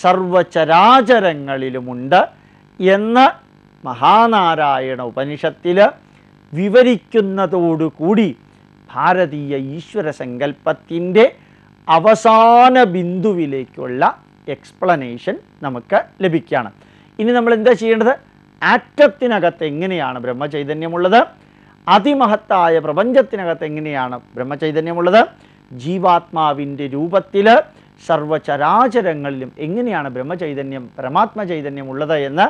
സർവചരാചരങ്ങളിലുമുണ്ട് എന്ന് മഹാനാരായണ ഉപനിഷത്തിൽ വിവരിക്കുന്നതോടുകൂടി ഭാരതീയ ഈശ്വര സങ്കല്പത്തിന്റെ അവസാന ബിന്ദുവിലേക്കുള്ള എക്സ്പ്ലനേഷൻ നമുക്ക് ലഭിക്കുകയാണ്. ഇനി നമ്മൾ എന്താ ചെയ്യേണ്ടത്? ആറ്റത്തിനകത്ത് എങ്ങനെയാണ് ബ്രഹ്മചൈതന്യമുള്ളത്? അതിമഹത്തായ പ്രപഞ്ചത്തിനകത്ത് എങ്ങനെയാണ് ബ്രഹ്മചൈതന്യമുള്ളത്? ജീവാത്മാവിന്റെ രൂപത്തിൽ സർവചരാചരങ്ങളിലും എങ്ങനെയാണ് ബ്രഹ്മചൈതന്യം പരമാത്മ ചൈതന്യം ഉള്ളത് എന്ന്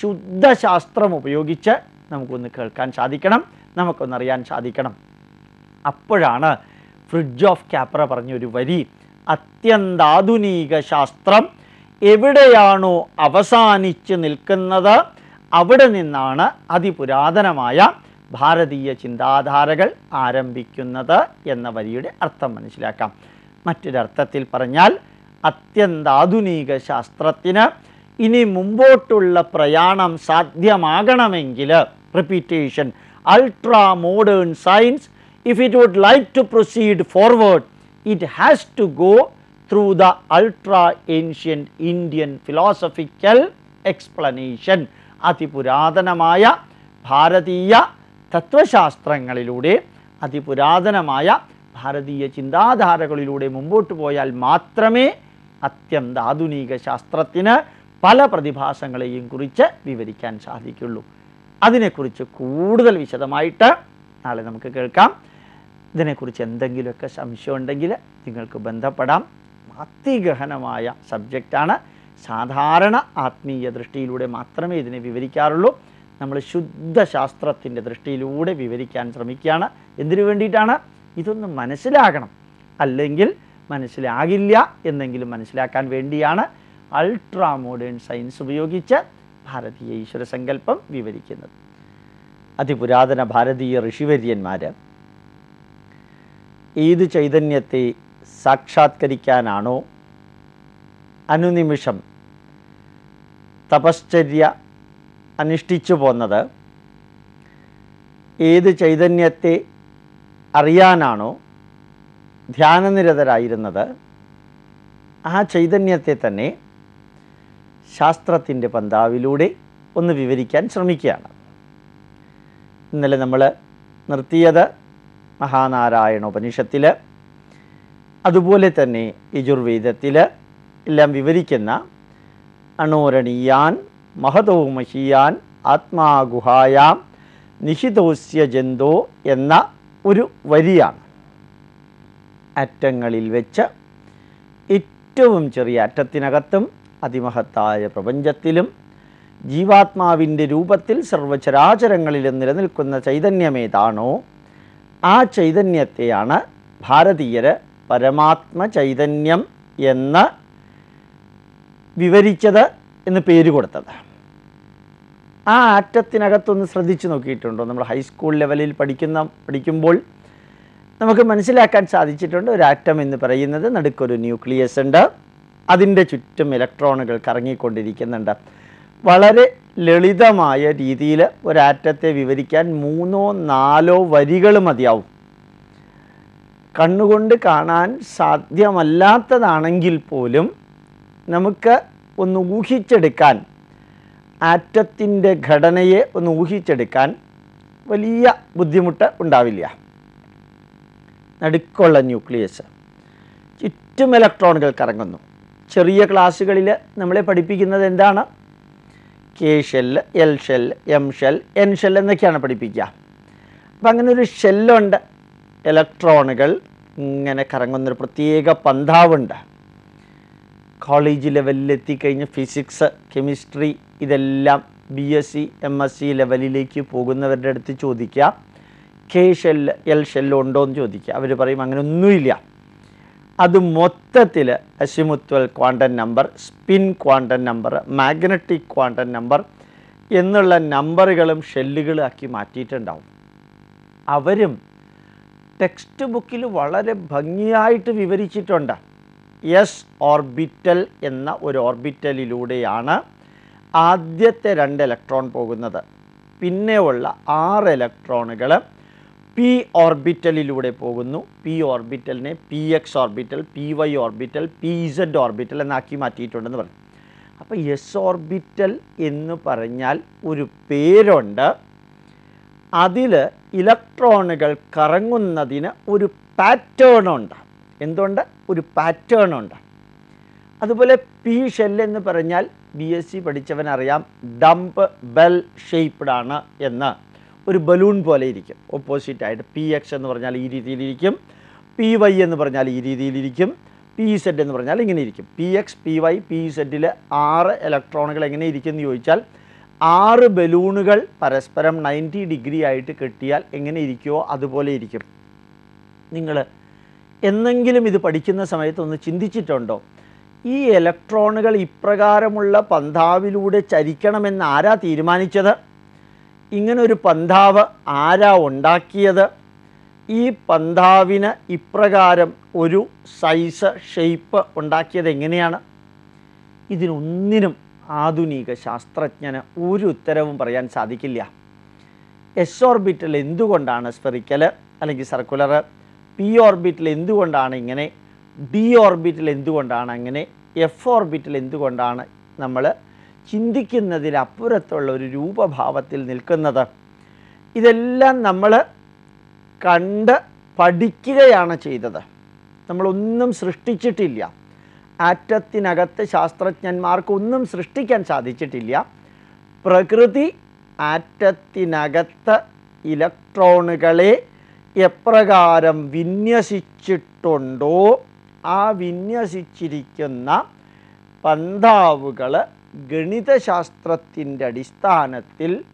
ശുദ്ധശാസ്ത്രം ഉപയോഗിച്ച് നമുക്കൊന്ന് കേൾക്കാൻ സാധിക്കണം. നമുക്കൊന്നറിയാൻ സാധിക്കണം. അപ്പോഴാണ് ഫ്രിഡ്ജ് ഓഫ് ക്യാപ്ര പറഞ്ഞൊരു വരി അത്യന്താധുനിക ശാസ്ത്രം എവിടെയാണോ അവസാനിച്ച് നിൽക്കുന്നത് അവിടെ നിന്നാണ് അതിപുരാതനമായ ഭാരതീയ ചിന്താധാരകൾ ആരംഭിക്കുന്നത് എന്ന വരിയുടെ അർത്ഥം മനസ്സിലാക്കാം. മറ്റൊരർത്ഥത്തിൽ പറഞ്ഞാൽ അത്യന്താധുനിക ശാസ്ത്രത്തിന് ഇനി മുമ്പോട്ടുള്ള പ്രയാണം സാധ്യമാകണമെങ്കിൽ repetition ultra modern science if it would like to proceed forward it has to go through the ultra ancient Indian philosophical explanation അതിപുരാതനമായ ഭാരതീയ തത്വശാസ്ത്രങ്ങളിലൂടെ അതിപുരാതനമായ ഭാരതീയ ചിന്താധാരകളിലൂടെ മുമ്പോട്ട് പോയാൽ മാത്രമേ അത്യന്താധുനിക ശാസ്ത്രത്തിന് പല പ്രതിഭാസങ്ങളെയും കുറിച്ച് വിവരിക്കാൻ സാധിക്കുള്ളൂ. അതിനെക്കുറിച്ച് കൂടുതൽ വിശദമായിട്ട് നാളെ നമുക്ക് കേൾക്കാം. ഇതിനെക്കുറിച്ച് എന്തെങ്കിലുമൊക്കെ സംശയം ഉണ്ടെങ്കിൽ നിങ്ങൾക്ക് ബന്ധപ്പെടാം. അതിഗഹനമായ സബ്ജക്റ്റാണ്. സാധാരണ ആത്മീയ ദൃഷ്ടിയിലൂടെ മാത്രമേ ഇതിനെ വിവരിക്കാറുള്ളൂ. നമ്മൾ ശുദ്ധ ശാസ്ത്രത്തിന്റെ ദൃഷ്ടിയിലൂടെ വിവരിക്കാൻ ശ്രമിക്കുകയാണ്. എന്തിനു വേണ്ടിയിട്ടാണ്? ഇതൊന്ന് മനസ്സിലാകണം. അല്ലെങ്കിൽ മനസ്സിലാകില്ല എന്നെങ്കിലും മനസ്സിലാക്കാൻ വേണ്ടിയാണ് അൾട്രാ മോഡേൺ സയൻസ് ഉപയോഗിച്ച് ഭാരതീയ ഈശ്വര സങ്കല്പം വിവരിക്കുന്നത്. അതിപുരാതന ഭാരതീയ ഋഷിവര്യന്മാർ ഏത് ചൈതന്യത്തെ സാക്ഷാത്കരിക്കാനാണോ അനുനിമിഷം തപശ്ചര്യ അനുഷ്ഠിച്ചു പോന്നത്. ഏത് ചൈതന്യത്തെ അറിയാനാണോ ധ്യാനനിരതരായിരുന്നത് ആ ചൈതന്യത്തെ തന്നെ ശാസ്ത്രത്തിന്റെ പന്താവിലൂടെ ഒന്ന് വിവരിക്കാൻ ശ്രമിക്കുകയാണ്. ഇന്നലെ നമ്മൾ നിർത്തിയത് മഹാനാരായണ ഉപനിഷത്തിൽ അതുപോലെ തന്നെ യജുർവേദത്തിൽ എല്ലാം വിവരിക്കുന്ന അണോരണീയാൻ മഹതോ മഹിയാൻ ആത്മാഗുഹായാം നിഷിതോസ്യ ജന്തോ എന്ന ഒരു വരിയാണ്. അറ്റങ്ങളിൽ വെച്ച് ഏറ്റവും ചെറിയ അറ്റത്തിനകത്തും അതിമഹത്തായ പ്രപഞ്ചത്തിലും ജീവാത്മാവിന്റെ രൂപത്തിൽ സർവചരാചരങ്ങളിലും നിലനിൽക്കുന്ന ചൈതന്യമേതാണോ ആ ചൈതന്യത്തെയാണ് ഭാരതീയർ പരമാത്മ ചൈതന്യം എന്ന് വിവരിച്ചത് എന്ന് പേര് കൊടുത്തത്. ആ ആറ്റത്തിനകത്തൊന്ന് ശ്രദ്ധിച്ചു നോക്കിയിട്ടുണ്ടോ? നമ്മൾ ഹൈസ്കൂൾ ലെവലിൽ പഠിക്കുന്ന പഠിക്കുമ്പോൾ നമുക്ക് മനസ്സിലാക്കാൻ സാധിച്ചിട്ടുണ്ട് ഒരു ആറ്റം എന്ന് പറയുന്നത് നടുക്കൊരു ന്യൂക്ലിയസ് ഉണ്ട്. അതിന്റെ ചുറ്റും ഇലക്ട്രോണുകൾ കറങ്ങിക്കൊണ്ടിരിക്കുന്നുണ്ട്. വളരെ ലളിതമായ രീതിയിൽ ഒരാറ്റത്തെ വിവരിക്കാൻ മൂന്നോ നാലോ വരികൾ മതിയാവും. കണ്ണുകൊണ്ട് കാണാൻ സാധ്യമല്ലാത്തതാണെങ്കിൽ പോലും നമുക്ക് ഒന്ന് ഊഹിച്ചെടുക്കാൻ ആറ്റത്തിന്റെ ഘടനയെ ഒന്ന് ഊഹിച്ചെടുക്കാൻ വലിയ ബുദ്ധിമുട്ട് ഉണ്ടാവില്ല. നടുക്കുള്ള ന്യൂക്ലിയസ്. ചുറ്റും ഇലക്ട്രോണുകൾ കറങ്ങുന്നു. ചെറിയ ക്ലാസ്സുകളിൽ നമ്മളെ പഠിപ്പിക്കുന്നത് എന്താണ്? K shell L shell M shell N shell എന്നൊക്കെയാണ് പഠിപ്പിക്കുക. അപ്പം അങ്ങനെ ഒരു ഷെല്ലുണ്ട്. ഇലക്ട്രോണുകൾ ഇങ്ങനെ കറങ്ങുന്നൊരു പ്രത്യേക പന്താവുണ്ട്. കോളേജ് ലെവലിൽ എത്തിക്കഴിഞ്ഞ് ഫിസിക്സ് കെമിസ്ട്രി ഇതെല്ലാം B S C M S C ലെവലിലേക്ക് പോകുന്നവരുടെ അടുത്ത് ചോദിക്കുക കെ ഷെല്ല് എൽ ഷെല്ല് ഉണ്ടോ എന്ന് ചോദിക്കുക. അവർ പറയും അങ്ങനെ ഒന്നുമില്ല അത് മൊത്തത്തിൽ azimuthal quantum number spin quantum number magnetic quantum number എന്നുള്ള നമ്പറുകളും ഷെല്ലുകളും ആക്കി മാറ്റിയിട്ടുണ്ടാവും. അവരും ടെക്സ്റ്റ് ബുക്കിൽ വളരെ ഭംഗിയായിട്ട് വിവരിച്ചിട്ടുണ്ട്. എസ് ഓർബിറ്റൽ എന്ന ഒരു ഓർബിറ്റലിലൂടെയാണ് ആദ്യത്തെ രണ്ട് ഇലക്ട്രോൺ പോകുന്നത്. പിന്നെയുള്ള ആറ് ഇലക്ട്രോണുകൾ പി ഓർബിറ്റലിലൂടെ പോകുന്നു. P ഓർബിറ്റലിനെ P X orbital P Y orbital P Z orbital എന്നാക്കി മാറ്റിയിട്ടുണ്ടെന്ന് പറഞ്ഞു. അപ്പോൾ എസ് ഓർബിറ്റൽ എന്ന് പറഞ്ഞാൽ ഒരു പേരുണ്ട്. അതിൽ ഇലക്ട്രോണുകൾ കറങ്ങുന്നതിന് ഒരു പാറ്റേൺ ഉണ്ട്. എന്തുകൊണ്ട് ഒരു പാറ്റേൺ ഉണ്ട്. അതുപോലെ പി ഷെൽ എന്ന് പറഞ്ഞാൽ ബി എസ് സി പഠിച്ചവനറിയാം. ഡംപ് ബെൽ ഷേപ്പ്ഡ് ആണ് എന്ന്. ഒരു ബലൂൺ പോലെ ഇരിക്കും. ഓപ്പോസിറ്റായിട്ട് പി എക്സ് എന്ന് പറഞ്ഞാൽ ഈ രീതിയിലിരിക്കും പി വൈ എന്ന് പറഞ്ഞാൽ ഈ രീതിയിലിരിക്കും പി സെഡ് എന്ന് പറഞ്ഞാൽ ഇങ്ങനെ ഇരിക്കും. P X P Y P സെഡിൽ ആറ് ഇലക്ട്രോണുകൾ എങ്ങനെ ഇരിക്കും എന്ന് ചോദിച്ചാൽ ആറ് ബലൂണുകൾ പരസ്പരം നയന്റി ഡിഗ്രി ആയിട്ട് കെട്ടിയാൽ എങ്ങനെ ഇരിക്കുമോ അതുപോലെ ഇരിക്കും. നിങ്ങൾ എന്നെങ്കിലും ഇത് പഠിക്കുന്ന സമയത്ത് ഒന്ന് ചിന്തിച്ചിട്ടുണ്ടോ? ഈ ഇലക്ട്രോണുകൾ ഇപ്രകാരമുള്ള പന്താവിലൂടെ ചരിക്കണമെന്ന് ആരാ തീരുമാനിച്ചത്? ഇങ്ങനൊരു പന്താവ് ആരാ ഉണ്ടാക്കിയത്? ഈ പന്താവിന് ഇപ്രകാരം ഒരു സൈസ് ഷെയ്പ്പ് ഉണ്ടാക്കിയത് എങ്ങനെയാണ്? ഇതിനൊന്നിനും ആധുനിക ശാസ്ത്രജ്ഞന് ഒരു ഉത്തരവും പറയാൻ സാധിക്കില്ല. എസ് ഓർബിറ്റൽ എന്തുകൊണ്ടാണ് സ്ഫെറിക്കൽ അല്ലെങ്കിൽ സർക്കുലർ പി ഓർബിറ്റിൽ എന്തുകൊണ്ടാണ് ഇങ്ങനെ ഡി ഓർബിറ്റിൽ എന്തുകൊണ്ടാണ് അങ്ങനെ എഫ് ഓർബിറ്റിൽ എന്തുകൊണ്ടാണ് നമ്മൾ ചിന്തിക്കുന്നതിലപ്പുറത്തുള്ള ഒരു രൂപഭാവത്തിൽ നിൽക്കുന്നത്. ഇതെല്ലാം നമ്മൾ കണ്ട് പഠിക്കുകയാണ് ചെയ്തത്. നമ്മളൊന്നും സൃഷ്ടിച്ചിട്ടില്ല. ആറ്റത്തിനകത്ത് ശാസ്ത്രജ്ഞന്മാർക്കൊന്നും സൃഷ്ടിക്കാൻ സാധിച്ചിട്ടില്ല. പ്രകൃതി ആറ്റത്തിനകത്ത് ഇലക്ട്രോണുകളെ എപ്രകാരം വിന്യസിച്ചിട്ടുണ്ടോ? ആ വിന്യസിച്ചിരിക്കുന്ന പന്താവുകൾ ഗണിതശാസ്ത്രത്തിന്റെ അടിസ്ഥാനത്തിൽ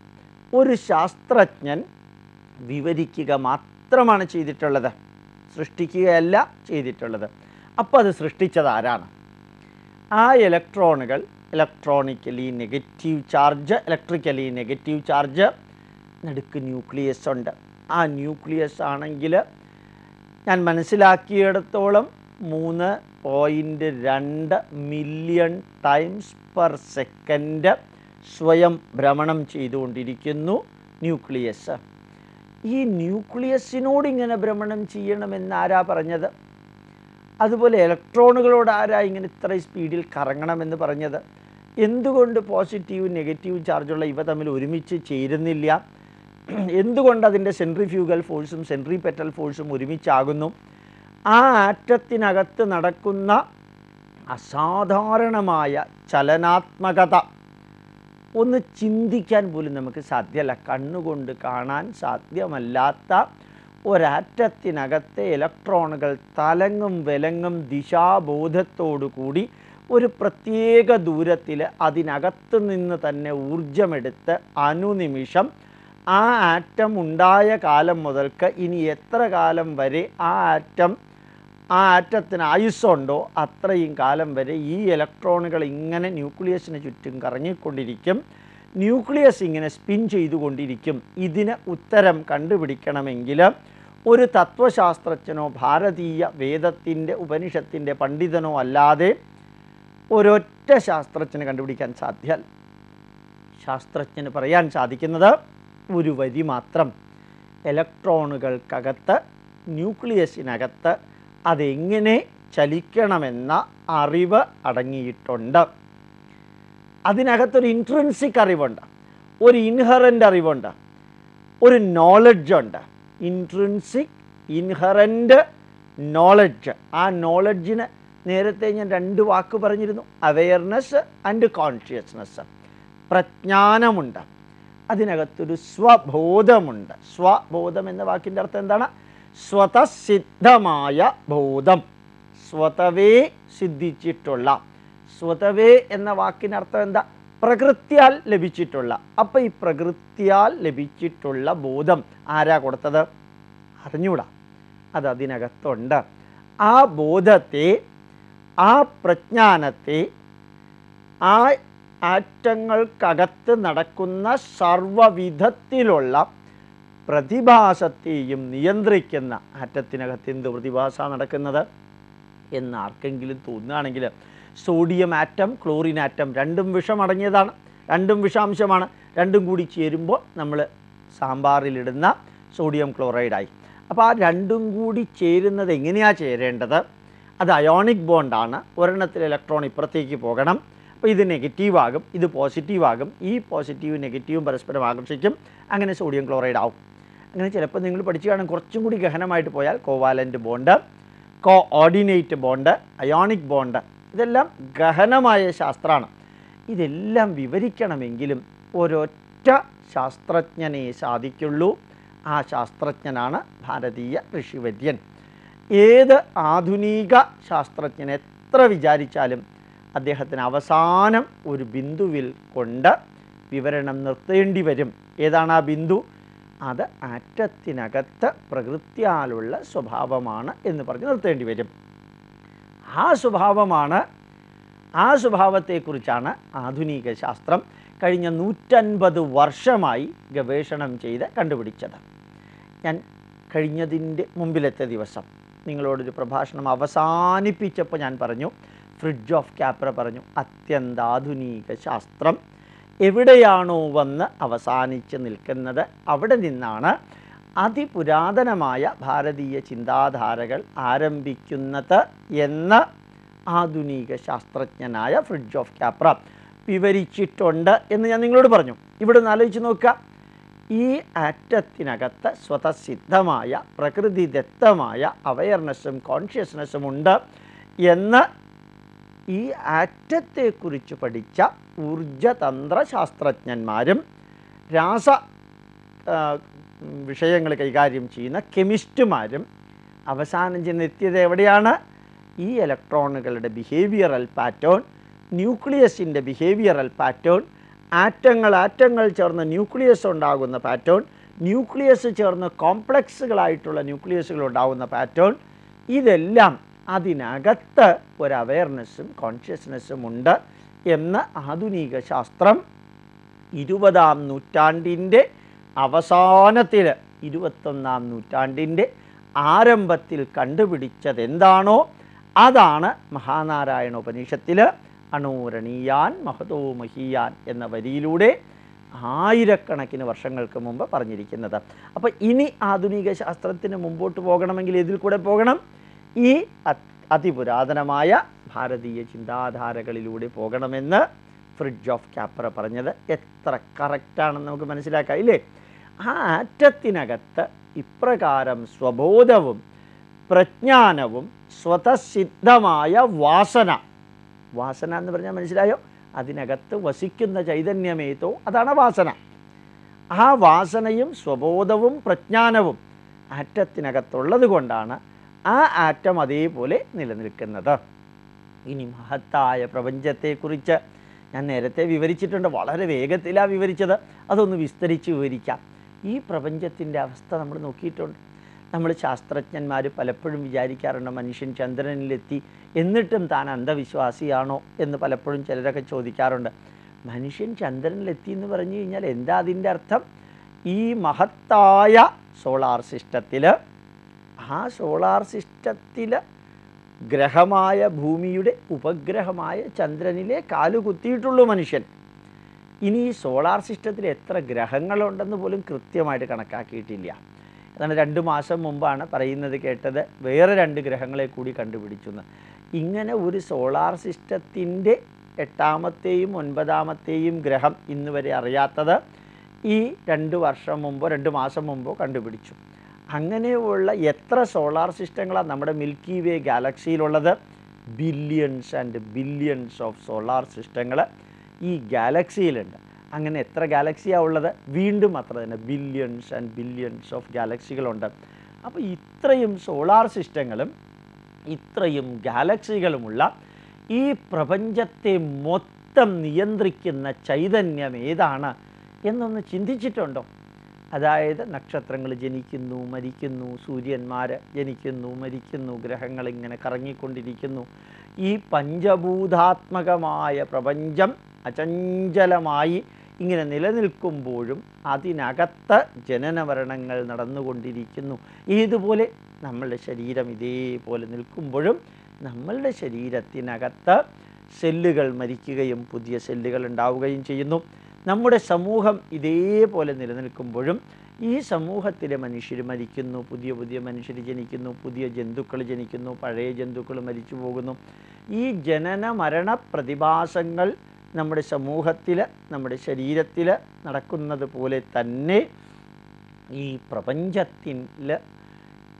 ഒരു ശാസ്ത്രജ്ഞൻ വിവരിക്കുക മാത്രമാണ് ചെയ്തിട്ടുള്ളത്. സൃഷ്ടിക്കുകയല്ല ചെയ്തിട്ടുള്ളത്. അപ്പോൾ അത് സൃഷ്ടിച്ചത് ആരാണ് ആ ഇലക്ട്രോണുകൾ electronically negative charge electrically negative charge നടുക്ക് ന്യൂക്ലിയസ് ഉണ്ട്. ആ ന്യൂക്ലിയസ് ആണെങ്കിൽ ഞാൻ മനസ്സിലാക്കിയിടത്തോളം മൂന്ന് പോയിന്റ് രണ്ട് മില്യൺ ടൈംസ് പെർ സെക്കൻഡ് സ്വയം ഭ്രമണം ചെയ്തുകൊണ്ടിരിക്കുന്നു ന്യൂക്ലിയസ്. ഈ ന്യൂക്ലിയസിനോട് ഇങ്ങനെ ഭ്രമണം ചെയ്യണമെന്ന് ആരാ പറഞ്ഞത്? അതുപോലെ ഇലക്ട്രോണുകളോട് ആരാ ഇങ്ങനെ ഇത്ര സ്പീഡിൽ കറങ്ങണമെന്ന് പറഞ്ഞത്? എന്തുകൊണ്ട് പോസിറ്റീവ് നെഗറ്റീവ് ചാർജുള്ള ഇവ തമ്മിൽ ഒരുമിച്ച് ചേരുന്നില്ല? എന്തുകൊണ്ട് അതിന്റെ സെൻട്രിഫ്യൂഗൽ ഫോഴ്സും സെൻട്രി പെറ്റൽ ഫോഴ്സും ഒരുമിച്ചാകുന്നു? ആ ആറ്റത്തിനകത്ത് നടക്കുന്ന അസാധാരണമായ ചലനാത്മകത. ഒന്ന് ചിന്തിക്കാൻ പോലും നമുക്ക് സാധ്യമല്ല കണ്ണുകൊണ്ട് കാണാൻ സാധ്യമല്ലാത്ത ഒരാറ്റത്തിനകത്തെ ഇലക്ട്രോണുകൾ തലങ്ങും വിലങ്ങും ദിശാബോധത്തോടു കൂടി ഒരു പ്രത്യേക ദൂരത്തിൽ അതിനകത്ത് നിന്ന് തന്നെ ഊർജമെടുത്ത് അനുനിമിഷം ആ ആറ്റം ഉണ്ടായ കാലം മുതൽക്ക് ഇനി എത്ര കാലം വരെ ആ ആറ്റം ആ ആറ്റത്തിന് ആയുസ്സുണ്ടോ അത്രയും കാലം വരെ ഈ ഇലക്ട്രോണുകൾ ഇങ്ങനെ ന്യൂക്ലിയസിന് ചുറ്റും കറങ്ങിക്കൊണ്ടിരിക്കും. ന്യൂക്ലിയസ് ഇങ്ങനെ സ്പിൻ ചെയ്തുകൊണ്ടിരിക്കും. ഇതിന് ഉത്തരം കണ്ടുപിടിക്കണമെങ്കിൽ ഒരു തത്വശാസ്ത്രജ്ഞനോ ഭാരതീയ വേദത്തിന്റെ ഉപനിഷത്തിന്റെ പണ്ഡിതനോ അല്ലാതെ ഒരൊറ്റ ശാസ്ത്രജ്ഞന് കണ്ടുപിടിക്കാൻ സാധ്യല്ല. ശാസ്ത്രജ്ഞന് പറയാൻ സാധിക്കുന്നത് ഒരു വരി മാത്രം. ഇലക്ട്രോണുകൾക്കകത്ത് ന്യൂക്ലിയസിനകത്ത് അതെങ്ങനെ ചലിക്കണമെന്ന അറിവ് അടങ്ങിയിട്ടുണ്ട്. അതിനകത്തൊരു ഇൻട്രൻസിക് അറിവുണ്ട് ഒരു ഇൻഹറന്റ് അറിവുണ്ട് ഒരു നോളജ് ഉണ്ട്. ഇൻട്രൻസിക് ഇൻഹറന്റ് നോളജ് ആ നോളജിന് നേരത്തെ ഞാൻ രണ്ട് വാക്ക് പറഞ്ഞിരുന്നു അവെയർനെസ് ആൻഡ് കോൺഷ്യസ്നെസ് പ്രജ്ഞാനമുണ്ട്. അതിനകത്തൊരു സ്വബോധമുണ്ട്. സ്വബോധം എന്ന വാക്കിന്റെ അർത്ഥം എന്താണ്? സ്വതസിദ്ധമായ ബോധം. സ്വതവേ സിദ്ധിച്ചിട്ടുള്ള. സ്വതവേ എന്ന വാക്കിനർത്ഥം എന്താ? പ്രകൃത്യാൽ ലഭിച്ചിട്ടുള്ള. അപ്പം ഈ പ്രകൃത്യാൽ ലഭിച്ചിട്ടുള്ള ബോധം ആരാ കൊടുത്തത്? അറിഞ്ഞൂടാ. അത് അതിനകത്തുണ്ട്. ആ ബോധത്തെ ആ പ്രജ്ഞാനത്തെ ആ ആറ്റങ്ങൾക്കകത്ത് നടക്കുന്ന സർവവിധത്തിലുള്ള പ്രതിഭാസത്തെയും നിയന്ത്രിക്കുന്ന ആറ്റത്തിനകത്ത് എന്ത് പ്രതിഭാസ നടക്കുന്നത് എന്ന് ആർക്കെങ്കിലും തോന്നുകയാണെങ്കിൽ സോഡിയം ആറ്റം ക്ലോറിൻ ആറ്റം രണ്ടും വിഷമടങ്ങിയതാണ് രണ്ടും വിഷാംശമാണ്. രണ്ടും കൂടി ചേരുമ്പോൾ നമ്മൾ സാമ്പാറിലിടുന്ന സോഡിയം ക്ലോറൈഡായി. അപ്പോൾ ആ രണ്ടും കൂടി ചേരുന്നത് എങ്ങനെയാണ് ചേരേണ്ടത്? അത് അയോണിക് ബോണ്ടാണ്. ഒരെണ്ണത്തിൽ ഇലക്ട്രോൺ ഇപ്പുറത്തേക്ക് പോകണം. അപ്പോൾ ഇത് നെഗറ്റീവ് ആകും ഇത് പോസിറ്റീവ് ആകും. ഈ പോസിറ്റീവും നെഗറ്റീവും പരസ്പരം ആകർഷിക്കും. അങ്ങനെ സോഡിയം ക്ലോറൈഡ് ആവും. അങ്ങനെ ചിലപ്പോൾ നിങ്ങൾ പഠിച്ചു കാണും കുറച്ചും കൂടി ഗഹനമായിട്ട് പോയാൽ covalent bond coordinate bond ionic bond ഇതെല്ലാം ഗഹനമായ ശാസ്ത്രമാണ് ഇതെല്ലാം വിവരിക്കണമെങ്കിലും ഒരൊറ്റ ശാസ്ത്രജ്ഞനെ സാധിക്കുള്ളൂ. ആ ശാസ്ത്രജ്ഞനാണ് ഭാരതീയ ഋഷിവര്യൻ. ഏത് ആധുനിക ശാസ്ത്രജ്ഞൻ എത്ര വിചാരിച്ചാലും അദ്ദേഹത്തിന് അവസാനം ഒരു ബിന്ദുവിൽ കൊണ്ട് വിവരണം നിർത്തേണ്ടി വരും. ഏതാണ് ആ ബിന്ദു? അത് ആറ്റത്തിനകത്ത് പ്രകൃത്യാലുള്ള സ്വഭാവമാണ് എന്ന് പറഞ്ഞ് നിർത്തേണ്ടി വരും. ആ സ്വഭാവമാണ് ആ സ്വഭാവത്തെക്കുറിച്ചാണ് ആധുനിക ശാസ്ത്രം കഴിഞ്ഞ നൂറ്റൻപത് വർഷമായി ഗവേഷണം ചെയ്ത് കണ്ടുപിടിച്ചത്. ഞാൻ കഴിഞ്ഞതിന്റെ മുമ്പിലത്തെ ദിവസം നിങ്ങളോടൊരു പ്രഭാഷണം അവസാനിപ്പിച്ചപ്പോൾ ഞാൻ പറഞ്ഞു ഫ്രിഡ്ജ് ഓഫ് ക്യാപ്ര പറഞ്ഞു അത്യന്താധുനിക ശാസ്ത്രം എവിടെയാണോ വന്ന് അവസാനിച്ച് നിൽക്കുന്നത്? അവിടെ നിന്നാണ് അതിപുരാതനമായ ഭാരതീയ ചിന്താധാരകൾ ആരംഭിക്കുന്നത് എന്ന് ആധുനിക ശാസ്ത്രജ്ഞനായ ഫ്രിഡ്ജ് ഓഫ് ക്യാപ്ര വിവരിച്ചിട്ടുണ്ട് എന്ന് ഞാൻ നിങ്ങളോട് പറഞ്ഞു. ഇവിടെ നിന്ന് ആലോചിച്ച് നോക്കുക. ഈ ആറ്റത്തിനകത്ത് സ്വതസിദ്ധമായ പ്രകൃതിദത്തമായ അവയർനെസ്സും കോൺഷ്യസ്നെസ്സും ഉണ്ട് എന്ന് ഈ ആറ്റത്തെക്കുറിച്ച് പഠിച്ച ഊർജതന്ത്ര ശാസ്ത്രജ്ഞന്മാരും രാസ വിഷയങ്ങൾ കൈകാര്യം ചെയ്യുന്ന കെമിസ്റ്റുമാരും അവസാനം ചെന്നെത്തിയത് എവിടെയാണ്? ഈ ഇലക്ട്രോണുകളുടെ ബിഹേവിയറൽ പാറ്റേൺ ന്യൂക്ലിയസിന്റെ ബിഹേവിയറൽ പാറ്റേൺ ആറ്റങ്ങൾ ആറ്റങ്ങൾ ചേർന്ന് ന്യൂക്ലിയസ് ഉണ്ടാകുന്ന പാറ്റേൺ ന്യൂക്ലിയസ് ചേർന്ന് കോംപ്ലക്സുകളായിട്ടുള്ള ന്യൂക്ലിയസുകൾ ഉണ്ടാകുന്ന പാറ്റേൺ ഇതെല്ലാം അതിനകത്ത് ഒരു അവയർനെസ്സും കോൺഷ്യസ്നെസ്സും ഉണ്ട് എന്ന് ആധുനിക ശാസ്ത്രം ഇരുപതാം നൂറ്റാണ്ടിന്റെ അവസാനത്തിൽ ഇരുപത്തൊന്നാം നൂറ്റാണ്ടിന്റെ ആരംഭത്തിൽ കണ്ടുപിടിച്ചത് എന്താണോ അതാണ് മഹാനാരായണ ഉപനിഷത്തിൽ അണോരണീയാൻ മഹതോ മഹീയാൻ എന്ന വരിയിലൂടെ ആയിരക്കണക്കിന് വർഷങ്ങൾക്ക് മുമ്പ് പറഞ്ഞിരിക്കുന്നത്. അപ്പോൾ ഇനി ആധുനിക ശാസ്ത്രത്തിന് മുമ്പോട്ട് പോകണമെങ്കിൽ ഇതിൽ കൂടെ പോകണം? ഈ അതിപുരാതനമായ ഭാരതീയ ചിന്താധാരകളിലൂടെ പോകണമെന്ന് ഫ്രിഡ്ജ് ഓഫ് ക്യാപ്ര പറഞ്ഞത് എത്ര കറക്റ്റാണെന്ന് നമുക്ക് മനസ്സിലാക്കാം ഇല്ലേ? ആ ആറ്റത്തിനകത്ത് ഇപ്രകാരം സ്വബോധവും പ്രജ്ഞാനവും സ്വതസിദ്ധമായ വാസന. വാസന എന്ന് പറഞ്ഞാൽ മനസ്സിലായോ? അതിനകത്ത് വസിക്കുന്ന ചൈതന്യമേതോ അതാണ് വാസന. ആ വാസനയും സ്വബോധവും പ്രജ്ഞാനവും ആറ്റത്തിനകത്തുള്ളത് കൊണ്ടാണ് ആ ആറ്റം അതേപോലെ നിലനിൽക്കുന്നത്. ഇനി മഹത്തായ പ്രപഞ്ചത്തെക്കുറിച്ച് ഞാൻ നേരത്തെ വിവരിച്ചിട്ടുണ്ട്. വളരെ വേഗത്തിലാണ് വിവരിച്ചത്. അതൊന്ന് വിസ്തരിച്ച് വിവരിക്കാം. ഈ പ്രപഞ്ചത്തിന്റെ അവസ്ഥ നമ്മൾ നോക്കിയിട്ടുണ്ട്. നമ്മൾ ശാസ്ത്രജ്ഞന്മാർ പലപ്പോഴും വിചാരിക്കാറുണ്ട് മനുഷ്യൻ ചന്ദ്രനിലെത്തി എന്നിട്ടും താൻ അന്ധവിശ്വാസിയാണോ എന്ന് പലപ്പോഴും ചിലരൊക്കെ ചോദിക്കാറുണ്ട്. മനുഷ്യൻ ചന്ദ്രനിലെത്തി എന്ന് പറഞ്ഞു കഴിഞ്ഞാൽ എന്താ അതിന്റെ അർത്ഥം? ഈ മഹത്തായ സോളാർ സിസ്റ്റത്തിൽ ആ സോളാർ സിസ്റ്റത്തിലെ ഗ്രഹമായ ഭൂമിയുടെ ഉപഗ്രഹമായ ചന്ദ്രനിലെ കാലു കുത്തിയിട്ടുള്ളൂ മനുഷ്യൻ. ഇനി ഈ സോളാർ സിസ്റ്റത്തിൽ എത്ര ഗ്രഹങ്ങളുണ്ടെന്ന് പോലും കൃത്യമായിട്ട് കണക്കാക്കിയിട്ടില്ല. അതാണ് രണ്ട് മാസം മുമ്പാണ് പറയുന്നത് കേട്ടത്. വേറെ രണ്ട് ഗ്രഹങ്ങളെ കൂടി കണ്ടുപിടിച്ചു ഇങ്ങനെ ഒരു സോളാർ സിസ്റ്റത്തിന്റെ എട്ടാമത്തെയും ഒൻപതാമത്തെയും ഗ്രഹം ഇന്നുവരെ അറിയാത്തത് ഈ രണ്ട് വർഷം മുമ്പോ രണ്ട് മാസം മുമ്പോ കണ്ടുപിടിച്ചു. അങ്ങനെയുള്ള എത്ര സോളാർ സിസ്റ്റങ്ങളാണ് നമ്മുടെ Milky Way ഗാലക്സിയിലുള്ളത്? Billions and billions of solar സിസ്റ്റങ്ങൾ ഈ ഗാലക്സിയിലുണ്ട്. അങ്ങനെ എത്ര ഗാലക്സിയാണ് ഉള്ളത്? വീണ്ടും അത്ര തന്നെ ബില്യൺസ് ആൻഡ് ബില്യൺസ് ഓഫ് ഗാലക്സികളുണ്ട്. അപ്പോൾ ഇത്രയും സോളാർ സിസ്റ്റങ്ങളും ഇത്രയും ഗാലക്സികളുമുള്ള ഈ പ്രപഞ്ചത്തെ മൊത്തം നിയന്ത്രിക്കുന്ന ചൈതന്യം ഏതാണ് എന്നൊന്ന് ചിന്തിച്ചിട്ടുണ്ടോ? അതായത് നക്ഷത്രങ്ങൾ ജനിക്കുന്നു മരിക്കുന്നു സൂര്യന്മാർ ജനിക്കുന്നു മരിക്കുന്നു ഗ്രഹങ്ങൾ ഇങ്ങനെ കറങ്ങിക്കൊണ്ടിരിക്കുന്നു. ഈ പഞ്ചഭൂതാത്മകമായ പ്രപഞ്ചം അചഞ്ചലമായി ഇങ്ങനെ നിലനിൽക്കുമ്പോഴും അതിനകത്ത് ജനനമരണങ്ങൾ നടന്നുകൊണ്ടിരിക്കുന്നു. ഏതുപോലെ നമ്മളുടെ ശരീരം ഇതേപോലെ നിൽക്കുമ്പോഴും നമ്മളുടെ ശരീരത്തിനകത്ത് സെല്ലുകൾ മരിക്കുകയും പുതിയ സെല്ലുകൾ ഉണ്ടാവുകയും ചെയ്യുന്നു. നമ്മുടെ സമൂഹം ഇതേപോലെ നിലനിൽക്കുമ്പോഴും ഈ സമൂഹത്തിലെ മനുഷ്യർ മരിക്കുന്നു പുതിയ പുതിയ മനുഷ്യർ ജനിക്കുന്നു പുതിയ ജന്തുക്കൾ ജനിക്കുന്നു പഴയ ജന്തുക്കൾ മരിച്ചു പോകുന്നു. ഈ ജനന മരണ പ്രതിഭാസങ്ങൾ നമ്മുടെ സമൂഹത്തിൽ നമ്മുടെ ശരീരത്തിൽ നടക്കുന്നത് പോലെ തന്നെ ഈ പ്രപഞ്ചത്തിൽ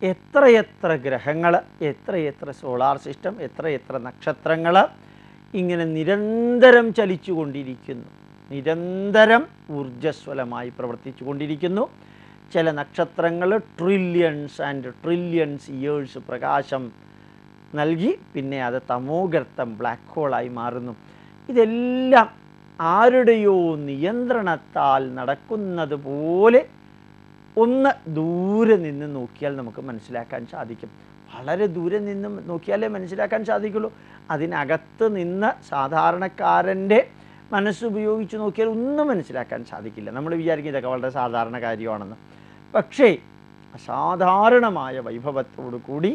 എത്രയെത്ര ഗ്രഹങ്ങൾ എത്രയെത്ര സോളാർ സിസ്റ്റം എത്രയെത്ര നക്ഷത്രങ്ങൾ ഇങ്ങനെ നിരന്തരം ചലിച്ചുകൊണ്ടിരിക്കുന്നു. നിരന്തരം ഊർജസ്വലമായി പ്രവർത്തിച്ചു കൊണ്ടിരിക്കുന്നു ചില നക്ഷത്രങ്ങൾ ട്രില്യൺസ് ആൻഡ് ട്രില്യൺസ് ഇയേഴ്സ് പ്രകാശം നൽകി പിന്നെ അത് തമോഗർത്തം ബ്ലാക്ക് ഹോളായി മാറുന്നു. ഇതെല്ലാം ആരുടെയോ നിയന്ത്രണത്താൽ നടക്കുന്നത് പോലെ ഒന്ന് ദൂരെ നിന്ന് നോക്കിയാൽ നമുക്ക് മനസ്സിലാക്കാൻ സാധിക്കും. വളരെ ദൂരെ നിന്ന് നോക്കിയാലേ മനസ്സിലാക്കാൻ സാധിക്കുള്ളൂ. അതിനകത്ത് നിന്ന് സാധാരണക്കാരന്റെ മനസ്സുപയോഗിച്ച് നോക്കിയാൽ ഒന്നും മനസ്സിലാക്കാൻ സാധിക്കില്ല. നമ്മൾ വിചാരിക്കും ഇതൊക്കെ വളരെ സാധാരണ കാര്യമാണെന്ന്. പക്ഷേ അസാധാരണമായ വൈഭവത്തോടു കൂടി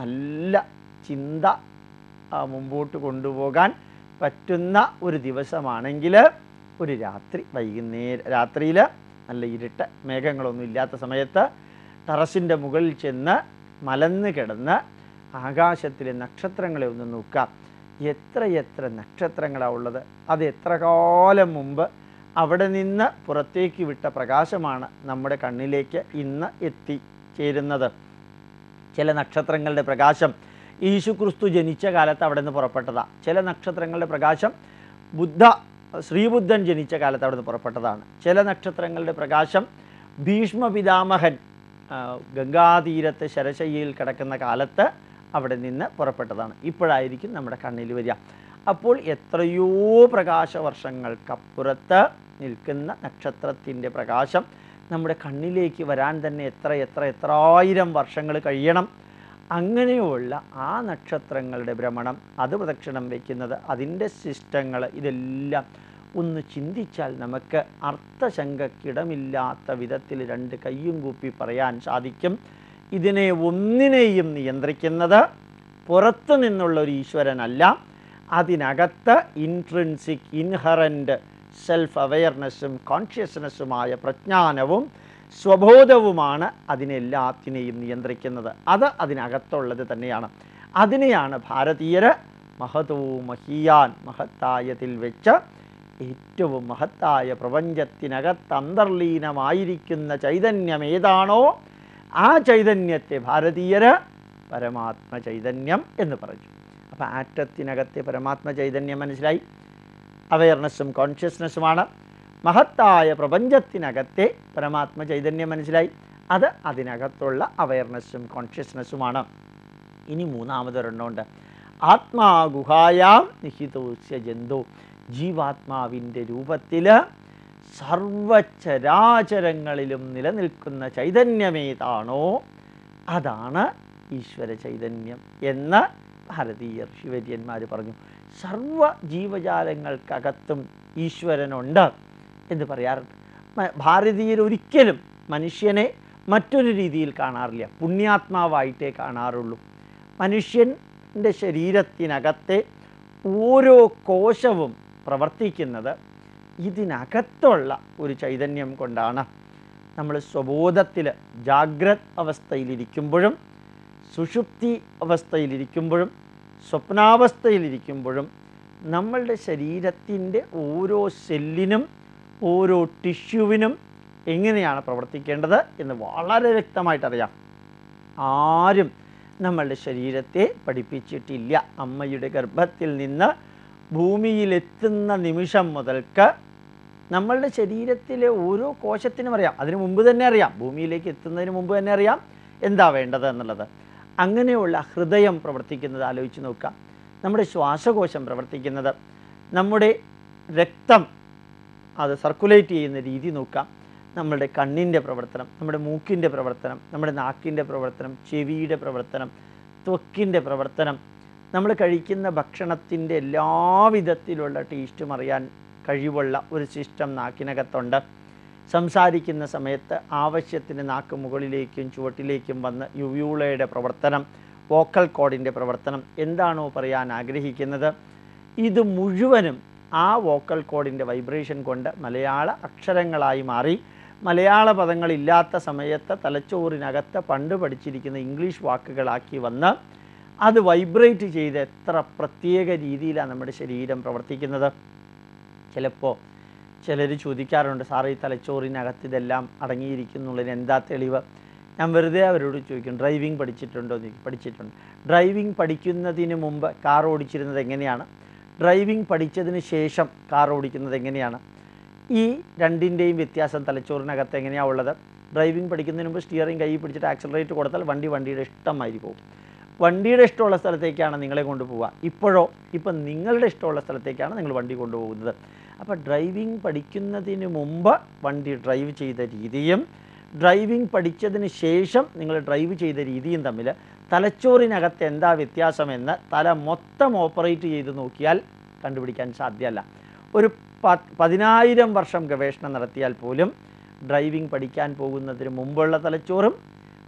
നല്ല ചിന്ത മുമ്പോട്ട് കൊണ്ടുപോകാൻ പറ്റുന്ന ഒരു ദിവസമാണെങ്കിൽ ഒരു രാത്രി വൈകുന്നേരം രാത്രിയിൽ നല്ല ഇരുട്ട് മേഘങ്ങളൊന്നും ഇല്ലാത്ത സമയത്ത് ടെറസിന്റെ മുകളിൽ ചെന്ന് മലന്ന് കിടന്ന് ആകാശത്തിലെ നക്ഷത്രങ്ങളെ ഒന്ന് നോക്കാം. എത്ര എത്ര നക്ഷത്രങ്ങളാണ് ഉള്ളത്? അത് എത്ര കാലം മുമ്പ് അവിടെ നിന്ന് പുറത്തേക്ക് വിട്ട പ്രകാശമാണ് നമ്മുടെ കണ്ണിലേക്ക് ഇന്ന് എത്തിച്ചേരുന്നത് ചില നക്ഷത്രങ്ങളുടെ പ്രകാശം യേശുക്രിസ്തു ജനിച്ച കാലത്ത് അവിടെ നിന്ന് പുറപ്പെട്ടതാണ് ചില നക്ഷത്രങ്ങളുടെ പ്രകാശം ബുദ്ധ ശ്രീബുദ്ധൻ ജനിച്ച കാലത്ത് അവിടെ നിന്ന് പുറപ്പെട്ടതാണ്. ചില നക്ഷത്രങ്ങളുടെ പ്രകാശം ഭീഷ്മ പിതാമഹൻ ഗംഗാതീരത്ത് ശരശയ്യയിൽ കിടക്കുന്ന കാലത്ത് അവിടെ നിന്ന് പുറപ്പെട്ടതാണ്. ഇപ്പോഴായിരിക്കും നമ്മുടെ കണ്ണിൽ വരിക. അപ്പോൾ എത്രയോ പ്രകാശവർഷങ്ങൾക്കപ്പുറത്ത് നിൽക്കുന്ന നക്ഷത്രത്തിന്റെ പ്രകാശം നമ്മുടെ കണ്ണിലേക്ക് വരാൻ തന്നെ എത്ര എത്ര എത്ര ആയിരം വർഷങ്ങൾ കഴിയണം. അങ്ങനെയുള്ള ആ നക്ഷത്രങ്ങളുടെ ഭ്രമണം അത് പ്രദക്ഷിണം വയ്ക്കുന്നത് അതിന്റെ സിസ്റ്റങ്ങൾ ഇതെല്ലാം ഒന്ന് ചിന്തിച്ചാൽ നമുക്ക് അർത്ഥശങ്കക്കിടമില്ലാത്ത വിധത്തിൽ രണ്ട് കയ്യും കൂപ്പി പറയാൻ സാധിക്കും. ഇതിനെ ഒന്നിനെയും നിയന്ത്രിക്കുന്നത് പുറത്തു നിന്നുള്ള ഒരു ഈശ്വരനല്ല അതിനകത്ത് ഇൻട്രിൻസിക് ഇൻഹറന്റ് സെൽഫ് അവയർനെസ്സും കോൺഷ്യസ്നെസ്സുമായ പ്രജ്ഞാനവും സ്വബോധവുമാണ് അതിനെല്ലാത്തിനെയും നിയന്ത്രിക്കുന്നത്. അത് അതിനകത്തുള്ളത് തന്നെയാണ്. അതിനെയാണ് ഭാരതീയർ മഹതോ മഹിയാൻ മഹത്തായതിൽ വെച്ച് ഏറ്റവും മഹത്തായ പ്രപഞ്ചത്തിനകത്ത് അന്തർലീനമായിരിക്കുന്ന ചൈതന്യം ഏതാണോ ആ ചൈതന്യത്തെ ഭാരതീയര് പരമാത്മ ചൈതന്യം എന്ന് പറഞ്ഞു. അപ്പോൾ ആറ്റത്തിനകത്തെ പരമാത്മ ചൈതന്യം മനസ്സിലായി. അവയർനെസ്സും കോൺഷ്യസ്നെസ്സുമാണ് മഹത്തായ പ്രപഞ്ചത്തിനകത്തെ പരമാത്മ ചൈതന്യം മനസ്സിലായി. അത് അതിനകത്തുള്ള അവയർനെസ്സും കോൺഷ്യസ്നെസ്സുമാണ് ഇനി മൂന്നാമതൊരെണ്ണമുണ്ട് ആത്മാഗുഹായാം നിഹിതോസ്യ ജന്തു. ജീവാത്മാവിന്റെ രൂപത്തിൽ സർവചരാചരങ്ങളിലും നിലനിൽക്കുന്ന ചൈതന്യമേതാണോ അതാണ് ഈശ്വര ചൈതന്യം എന്ന് ഭാരതീയ ഋഷിവര്യന്മാർ പറഞ്ഞു. സർവ ജീവജാലങ്ങൾക്കകത്തും ഈശ്വരനുണ്ട് എന്ന് പറയാറുണ്ട്. ഭാരതീയർ ഒരിക്കലും മനുഷ്യനെ മറ്റൊരു രീതിയിൽ കാണാറില്ല. പുണ്യാത്മാവായിട്ടേ കാണാറുള്ളൂ. മനുഷ്യന്റെ ശരീരത്തിനകത്തെ ഓരോ കോശവും പ്രവർത്തിക്കുന്നത് ഇതിനകത്തുള്ള ഒരു ചൈതന്യം കൊണ്ടാണ് നമ്മൾ സ്വബോധത്തിൽ ജാഗ്രത് അവസ്ഥയിലിരിക്കുമ്പോഴും സുഷുപ്തി അവസ്ഥയിലിരിക്കുമ്പോഴും സ്വപ്നാവസ്ഥയിലിരിക്കുമ്പോഴും നമ്മളുടെ ശരീരത്തിന്റെ ഓരോ സെല്ലിനും ഓരോ ടിഷ്യൂവിനും എങ്ങനെയാണ് പ്രവർത്തിക്കേണ്ടത് എന്ന് വളരെ വ്യക്തമായിട്ടറിയാം. ആരും നമ്മളുടെ ശരീരത്തെ പഠിപ്പിച്ചിട്ടില്ല. അമ്മയുടെ ഗർഭത്തിൽ നിന്ന് ഭൂമിയിലെത്തുന്ന നിമിഷം മുതൽക്ക് നമ്മളുടെ ശരീരത്തിലെ ഓരോ കോശത്തിനും അറിയാം. അതിനു മുമ്പ് തന്നെ അറിയാം. ഭൂമിയിലേക്ക് എത്തുന്നതിന് മുമ്പ് തന്നെ അറിയാം എന്താ വേണ്ടത് എന്നുള്ളത്. അങ്ങനെയുള്ള ഹൃദയം പ്രവർത്തിക്കുന്നത് ആലോചിച്ച് നോക്കാം നമ്മുടെ ശ്വാസകോശം പ്രവർത്തിക്കുന്നത് നമ്മുടെ രക്തം അത് സർക്കുലേറ്റ് ചെയ്യുന്ന രീതി നോക്കാം നമ്മളുടെ കണ്ണിന്റെ പ്രവർത്തനം നമ്മുടെ മൂക്കിന്റെ പ്രവർത്തനം നമ്മുടെ നാക്കിന്റെ പ്രവർത്തനം ചെവിയുടെ പ്രവർത്തനം ത്വക്കിന്റെ പ്രവർത്തനം നമ്മൾ കഴിക്കുന്ന ഭക്ഷണത്തിന്റെ എല്ലാവിധത്തിലുള്ള ടേസ്റ്റും അറിയാൻ കഴിവുള്ള ഒരു സിസ്റ്റം നാക്കിനകത്തുണ്ട്. സംസാരിക്കുന്ന സമയത്ത് ആവശ്യത്തിന് നാക്ക് മുകളിലേക്കും ചുവട്ടിലേക്കും വന്ന് യുവ്യൂളയുടെ പ്രവർത്തനം വോക്കൽ കോഡിന്റെ പ്രവർത്തനം എന്താണോ പറയാൻ ആഗ്രഹിക്കുന്നത്. ഇത് മുഴുവനും ആ വോക്കൽ കോഡിന്റെ വൈബ്രേഷൻ കൊണ്ട് മലയാള അക്ഷരങ്ങളായി മാറി. മലയാള പദങ്ങളില്ലാത്ത സമയത്ത് തലച്ചോറിനകത്ത് പണ്ട് പഠിച്ചിരിക്കുന്ന ഇംഗ്ലീഷ് വാക്കുകളാക്കി വന്ന് അത് വൈബ്രേറ്റ് ചെയ്ത് എത്ര പ്രത്യേക രീതിയിലാണ് നമ്മുടെ ശരീരം പ്രവർത്തിക്കുന്നത്. ചിലപ്പോൾ ചിലർ ചോദിക്കാറുണ്ട് സാറേ ഈ തലച്ചോറിനകത്ത് ഇതെല്ലാം അടങ്ങിയിരിക്കുന്നുള്ളതിന് എന്താ തെളിവ്? ഞാൻ വെറുതെ അവരോട് ചോദിക്കും ഡ്രൈവിംഗ് പഠിച്ചിട്ടുണ്ടോ? എന്ന് പഠിച്ചിട്ടുണ്ട്. ഡ്രൈവിംഗ് പഠിക്കുന്നതിന് മുമ്പ് കാർ ഓടിച്ചിരുന്നത് എങ്ങനെയാണ്? ഡ്രൈവിംഗ് പഠിച്ചതിന് ശേഷം കാർ ഓടിക്കുന്നത് എങ്ങനെയാണ്? ഈ രണ്ടിന്റെയും വ്യത്യാസം തലച്ചോറിനകത്ത് എങ്ങനെയാണ് ഉള്ളത്? ഡ്രൈവിംഗ് പഠിക്കുന്നതിന് മുമ്പ് സ്റ്റിയറിംഗ് കൈ പിടിച്ചിട്ട് ആക്സലറേറ്റ് കൊടുത്താൽ വണ്ടി വണ്ടിയുടെ ഇഷ്ടമായി പോകും. വണ്ടിയുടെ ഇഷ്ടമുള്ള സ്ഥലത്തേക്കാണ് നിങ്ങളെ കൊണ്ടുപോവുക. ഇപ്പോഴോ ഇപ്പം നിങ്ങളുടെ ഇഷ്ടമുള്ള സ്ഥലത്തേക്കാണ് നിങ്ങൾ വണ്ടി കൊണ്ടുപോകുന്നത്. അപ്പോൾ ഡ്രൈവിംഗ് പഠിക്കുന്നതിന് മുമ്പ് വണ്ടി ഡ്രൈവ് ചെയ്ത രീതിയും ഡ്രൈവിംഗ് പഠിച്ചതിന് ശേഷം നിങ്ങൾ ഡ്രൈവ് ചെയ്ത രീതിയും തമ്മിൽ തലച്ചോറിനകത്ത് എന്താ വ്യത്യാസമെന്ന് തല മൊത്തം ഓപ്പറേറ്റ് ചെയ്ത് നോക്കിയാൽ കണ്ടുപിടിക്കാൻ സാധ്യമല്ല. ഒരു പതിനായിരം വർഷം ഗവേഷണം നടത്തിയാൽ പോലും ഡ്രൈവിംഗ് പഠിക്കാൻ പോകുന്നതിന് മുമ്പുള്ള തലച്ചോറും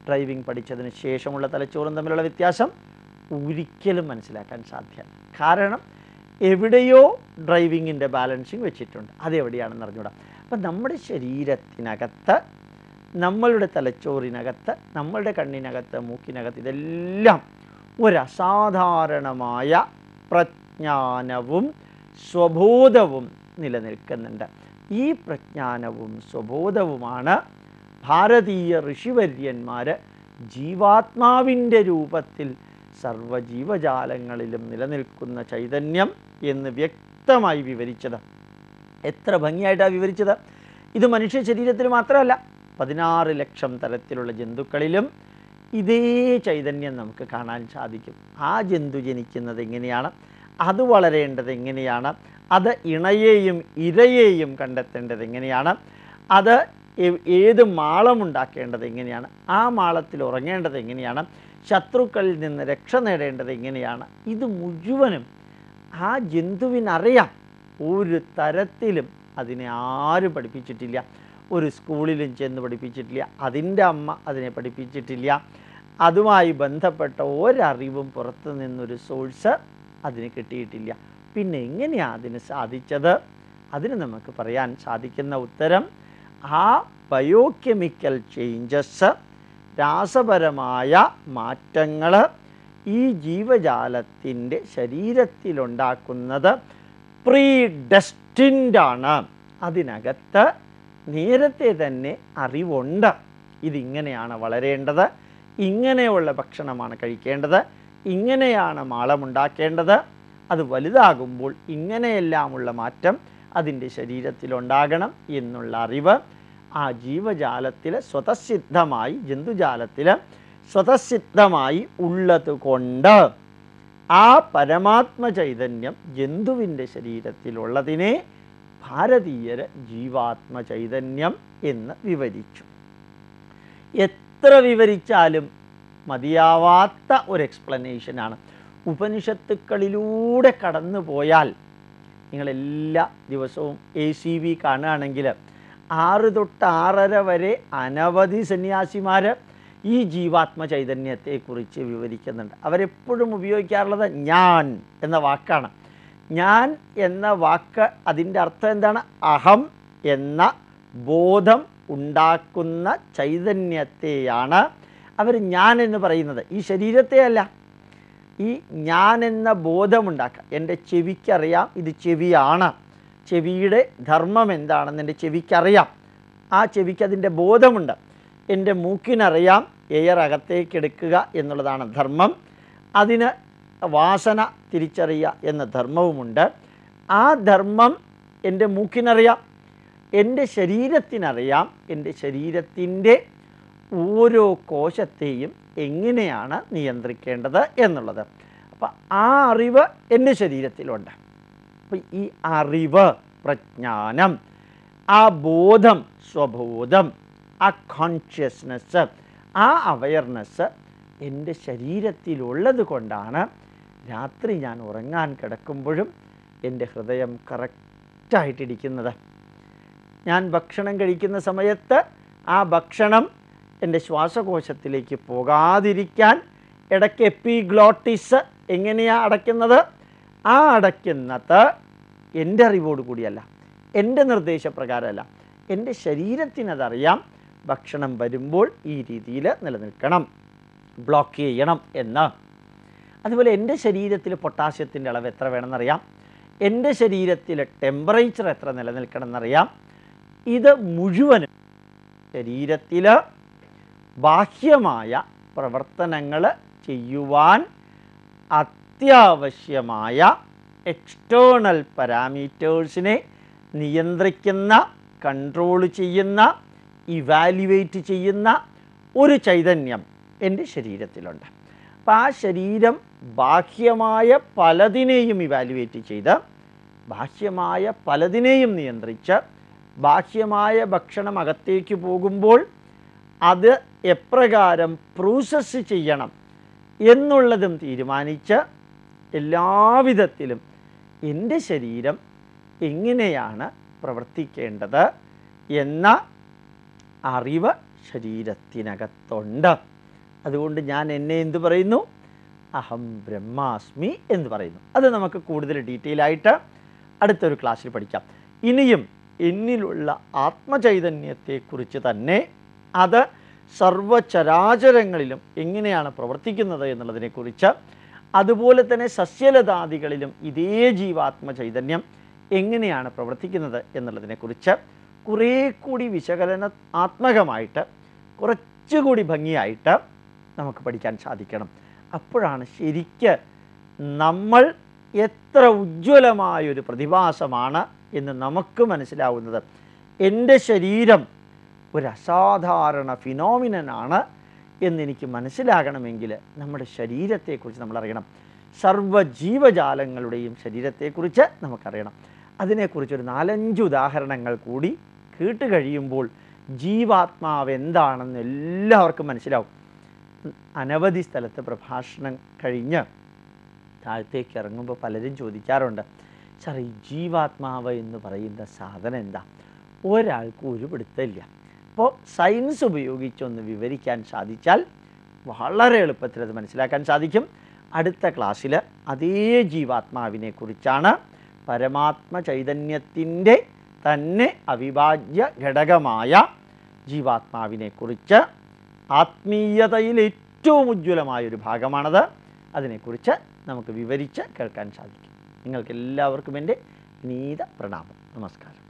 ഡ്രൈവിംഗ് പഠിച്ചതിന് ശേഷമുള്ള തലച്ചോറും തമ്മിലുള്ള വ്യത്യാസം ഒരിക്കലും മനസ്സിലാക്കാൻ സാധ്യമല്ല കാരണം എവിടെയോ ഡ്രൈവിങ്ങിന്റെ ബാലൻസിങ് വെച്ചിട്ടുണ്ട്. അതെവിടെയാണെന്ന് അറിഞ്ഞൂടാം. അപ്പം നമ്മുടെ ശരീരത്തിനകത്ത് നമ്മളുടെ തലച്ചോറിനകത്ത് നമ്മളുടെ കണ്ണിനകത്ത് മൂക്കിനകത്ത് ഇതെല്ലാം ഒരു അസാധാരണമായ പ്രജ്ഞാനവും സ്വബോധവും നിലനിൽക്കുന്നുണ്ട്. ഈ പ്രജ്ഞാനവും സ്വബോധവുമാണ് ഭാരതീയ ഋഷിവര്യന്മാർ ജീവാത്മാവിന്റെ രൂപത്തിൽ സർവജീവജാലങ്ങളിലും നിലനിൽക്കുന്ന ചൈതന്യം എന്ന് വ്യക്തമായി വിവരിച്ചത്. എത്ര ഭംഗിയായിട്ടാണ് വിവരിച്ചത്? ഇത് മനുഷ്യ ശരീരത്തിൽ മാത്രമല്ല പതിനാറ് ലക്ഷം തരത്തിലുള്ള ജന്തുക്കളിലും ഇതേ ചൈതന്യം നമുക്ക് കാണാൻ സാധിക്കും. ആ ജന്തു ജനിക്കുന്നത് എങ്ങനെയാണ്? അത് വളരേണ്ടത് എങ്ങനെയാണ്? അത് ഇണയെയും ഇരയെയും കണ്ടെത്തേണ്ടത് എങ്ങനെയാണ്? അത് ഏ- മാളം മാളമുണ്ടാക്കേണ്ടത് എങ്ങനെയാണ്? ആ മാളത്തിൽ ഉറങ്ങേണ്ടത് എങ്ങനെയാണ്? ശത്രുക്കളിൽ നിന്ന് രക്ഷ നേടേണ്ടത് എങ്ങനെയാണ്? ഇത് മുഴുവനും ആ ജന്തുവിനറിയാം. ഒരു തരത്തിലും അതിനെ ആരും പഠിപ്പിച്ചിട്ടില്ല. ഒരു സ്കൂളിലും ചെന്ന് പഠിപ്പിച്ചിട്ടില്ല. അതിന്റെ അമ്മ അതിനെ പഠിപ്പിച്ചിട്ടില്ല. അതുമായി ബന്ധപ്പെട്ട ഒരറിവും പുറത്തു നിന്നൊരു സോഴ്സ് അതിന് കിട്ടിയിട്ടില്ല. പിന്നെ എങ്ങനെയാണ് അതിന് സാധിച്ചത്? അതിന് നമുക്ക് പറയാൻ സാധിക്കുന്ന ഉത്തരം ആ ബയോകെമിക്കൽ ചേഞ്ചസ് രാസപരമായ മാറ്റങ്ങൾ ഈ ജീവജാലത്തിന്റെ ശരീരത്തിലുണ്ടാക്കുന്നത് പ്രീ ഡെസ്റ്റിൻഡാണ് അതിനകത്ത് നേരത്തെ തന്നെ അറിവുണ്ട്. ഇതിങ്ങനെയാണ് വളരേണ്ടത്. ഇങ്ങനെയുള്ള ഭക്ഷണമാണ് കഴിക്കേണ്ടത്. ഇങ്ങനെയാണ് മാളമുണ്ടാക്കേണ്ടത്. അത് വലുതാകുമ്പോൾ ഇങ്ങനെയെല്ലാമുള്ള മാറ്റം അതിന്റെ ശരീരത്തിലുണ്ടാകണം എന്നുള്ള അറിവ് ആ ജീവജാലത്തിൽ സ്വതസിദ്ധമായി ജന്തുജാലത്തിൽ സ്വതസിദ്ധമായി ഉള്ളത് കൊണ്ട് ആ പരമാത്മ ചൈതന്യം ജന്തുവിന്റെ ശരീരത്തിലുള്ളതിനെ ഭാരതീയർ ജീവാത്മ ചൈതന്യം എന്ന് വിവരിച്ചു. എത്ര വിവരിച്ചാലും മതിയാവാത്ത ഒരു എക്സ്പ്ലനേഷനാണ് ഉപനിഷത്തുക്കളിലൂടെ കടന്നു പോയാൽ നിങ്ങളെല്ലാ ദിവസവും എ സി വി കാണുകയാണെങ്കിൽ ആറ് തൊട്ട് ആറര വരെ അനവധി സന്യാസിമാർ ഈ ജീവാത്മ ചൈതന്യത്തെക്കുറിച്ച് വിവരിക്കുന്നുണ്ട്. അവരെപ്പോഴും ഉപയോഗിക്കാറുള്ളത് ഞാൻ എന്ന വാക്കാണ്. ഞാൻ എന്ന വാക്ക് അതിന്റെ അർത്ഥം എന്താണ്? അഹം എന്ന ബോധം ഉണ്ടാക്കുന്ന ചൈതന്യത്തെയാണ് അവർ ഞാൻ എന്ന് പറയുന്നത്. ഈ ശരീരത്തെ അല്ല ഈ ഞാൻ എന്ന ബോധമുണ്ടാക്കുക എന്റെ ചെവിക്കറിയാം ഇത് ചെവിയാണ്. ചെവിയുടെ ധർമ്മം എന്താണെന്ന് എന്റെ ചെവിക്കറിയാം. ആ ചെവിക്ക് അതിന്റെ ബോധമുണ്ട്. എന്റെ മൂക്കിനറിയാം എയർ അകത്തേക്ക് എടുക്കുക എന്നുള്ളതാണ് ധർമ്മം. അതിന് വാസന തിരിച്ചറിയുക എന്ന ധർമ്മവുമുണ്ട്. ആ ധർമ്മം എന്റെ മൂക്കിനറിയാം എന്റെ ശരീരത്തിനറിയാം. എന്റെ ശരീരത്തിന്റെ ഓരോ കോശത്തെയും എങ്ങനെയാണ് നിയന്ത്രിക്കേണ്ടത് എന്നുള്ളത്. അപ്പം ആ അറിവ് എന്റെ ശരീരത്തിലുണ്ട്. അപ്പം ഈ അറിവ് പ്രജ്ഞാനം ആ ബോധം സ്വബോധം ആ കോൺഷ്യസ്നെസ് ആ അവയർനെസ് എന്റെ ശരീരത്തിലുള്ളത് കൊണ്ടാണ് രാത്രി ഞാൻ ഉറങ്ങാൻ കിടക്കുമ്പോഴും എന്റെ ഹൃദയം കറക്റ്റായിട്ടിരിക്കുന്നത്. ഞാൻ ഭക്ഷണം കഴിക്കുന്ന സമയത്ത് ആ ഭക്ഷണം എന്റെ ശ്വാസകോശത്തിലേക്ക് പോകാതിരിക്കാൻ ഇടയ്ക്ക് എപ്പിഗ്ലോട്ടിസ് എങ്ങനെയാണ് അടയ്ക്കുന്നത്? ആ അടയ്ക്കുന്നത് എന്റെ അറിവോട് കൂടിയല്ല എന്റെ നിർദ്ദേശപ്രകാരമല്ല. എന്റെ ശരീരത്തിനതറിയാം ഭക്ഷണം വരുമ്പോൾ ഈ രീതിയിൽ നിലനിൽക്കണം ബ്ലോക്ക് ചെയ്യണം എന്ന്. അതുപോലെ എന്റെ ശരീരത്തിൽ പൊട്ടാസ്യത്തിന്റെ അളവ് എത്ര വേണമെന്നറിയാം? എന്റെ ശരീരത്തിൽ ടെമ്പറേച്ചർ എത്ര നിലനിൽക്കണം എന്നറിയാം ഇത് മുഴുവനും ശരീരത്തിൽ ബാഹ്യമായ പ്രവർത്തനങ്ങൾ ചെയ്യുവാൻ അത്യാവശ്യമായ എക്സ്റ്റേണൽ പാരാമീറ്റേഴ്സിനെ നിയന്ത്രിക്കുന്ന കൺട്രോൾ ചെയ്യുന്ന ഇവാലുവേറ്റ് ചെയ്യുന്ന ഒരു ചൈതന്യം എന്റെ ശരീരത്തിലുണ്ട്. അപ്പം ആ ശരീരം ബാഹ്യമായ പലതിനെയും ഇവാലുവേറ്റ് ചെയ്ത് ബാഹ്യമായ പലതിനെയും നിയന്ത്രിച്ച് ബാഹ്യമായ ഭക്ഷണം അകത്തേക്ക് പോകുമ്പോൾ അത് എപ്രകാരം പ്രോസസ്സ് ചെയ്യണം എന്നുള്ളതും തീരുമാനിച്ച് എല്ലാവിധത്തിലും എന്റെ ശരീരം എങ്ങനെയാണ് പ്രവർത്തിക്കേണ്ടത് എന്ന അറിവ് ശരീരത്തിനകത്തുണ്ട്. അതുകൊണ്ട് ഞാൻ എന്നെ എന്തു പറയുന്നു? അഹം ബ്രഹ്മാസ്മി എന്ന് പറയുന്നു. അത് നമുക്ക് കൂടുതൽ ഡീറ്റെയിൽ ആയിട്ട് അടുത്തൊരു ക്ലാസ്സിൽ പഠിക്കാം. ഇനിയും എന്നിലുള്ള ആത്മചൈതന്യത്തെക്കുറിച്ച് തന്നെ അത് സർവചരാചരങ്ങളിലും എങ്ങനെയാണ് പ്രവർത്തിക്കുന്നത് എന്നുള്ളതിനെക്കുറിച്ച് അതുപോലെ തന്നെ സസ്യലതാദികളിലും ഇതേ ജീവാത്മ ചൈതന്യം എങ്ങനെയാണ് പ്രവർത്തിക്കുന്നത് എന്നുള്ളതിനെക്കുറിച്ച് കുറേ കൂടി വിശകലന ആത്മകമായിട്ട് കുറച്ചുകൂടി ഭംഗിയായിട്ട് നമുക്ക് പഠിക്കാൻ സാധിക്കണം. അപ്പോഴാണ് ശരിക്ക് നമ്മൾ എത്ര ഉജ്ജ്വലമായൊരു പ്രതിഭാസമാണ് എന്ന് നമുക്ക് മനസ്സിലാവുന്നത്. എന്റെ ശരീരം ഒരു അസാധാരണ ഫിനോമിനനാണ് എന്നെനിക്ക് മനസ്സിലാകണമെങ്കിൽ നമ്മുടെ ശരീരത്തെക്കുറിച്ച് നമ്മൾ അറിയണം സർവജീവജാലങ്ങളുടെയും ശരീരത്തെക്കുറിച്ച് നമുക്കറിയണം. അതിനെക്കുറിച്ചൊരു നാലഞ്ച് ഉദാഹരണങ്ങൾ കൂടി കേട്ട് കഴിയുമ്പോൾ ജീവാത്മാവ് എന്താണെന്ന് എല്ലാവർക്കും മനസ്സിലാവും. അനവധി സ്ഥലത്ത് പ്രഭാഷണം കഴിഞ്ഞ് താഴത്തേക്ക് ഇറങ്ങുമ്പോൾ പലരും ചോദിക്കാറുണ്ട് സാർ ഈ ജീവാത്മാവ് എന്ന് പറയുന്ന സാധനം എന്താ? ഒരാൾക്കും ഒരു പിടുത്തമില്ല അപ്പോൾ സയൻസ് ഉപയോഗിച്ചൊന്ന് വിവരിക്കാൻ സാധിച്ചാൽ വളരെ എളുപ്പത്തിൽ അത് മനസ്സിലാക്കാൻ സാധിക്കും. അടുത്ത ക്ലാസ്സിൽ അതേ ജീവാത്മാവിനെ കുറിച്ചാണ് പരമാത്മ ചൈതന്യത്തിന്റെ തന്നെ അവിഭാജ്യ ഘടകമായ ജീവാത്മാവിനെ കുറിച്ച് ആത്മീയതയിൽ ഏറ്റവും ഉജ്ജ്വലമായൊരു ഭാഗമാണത്. അതിനെക്കുറിച്ച് നമുക്ക് വിവരിച്ച് കേൾക്കാൻ സാധിക്കും. നിങ്ങൾക്കെല്ലാവർക്കും എന്റെ നീത പ്രണാമം. നമസ്കാരം.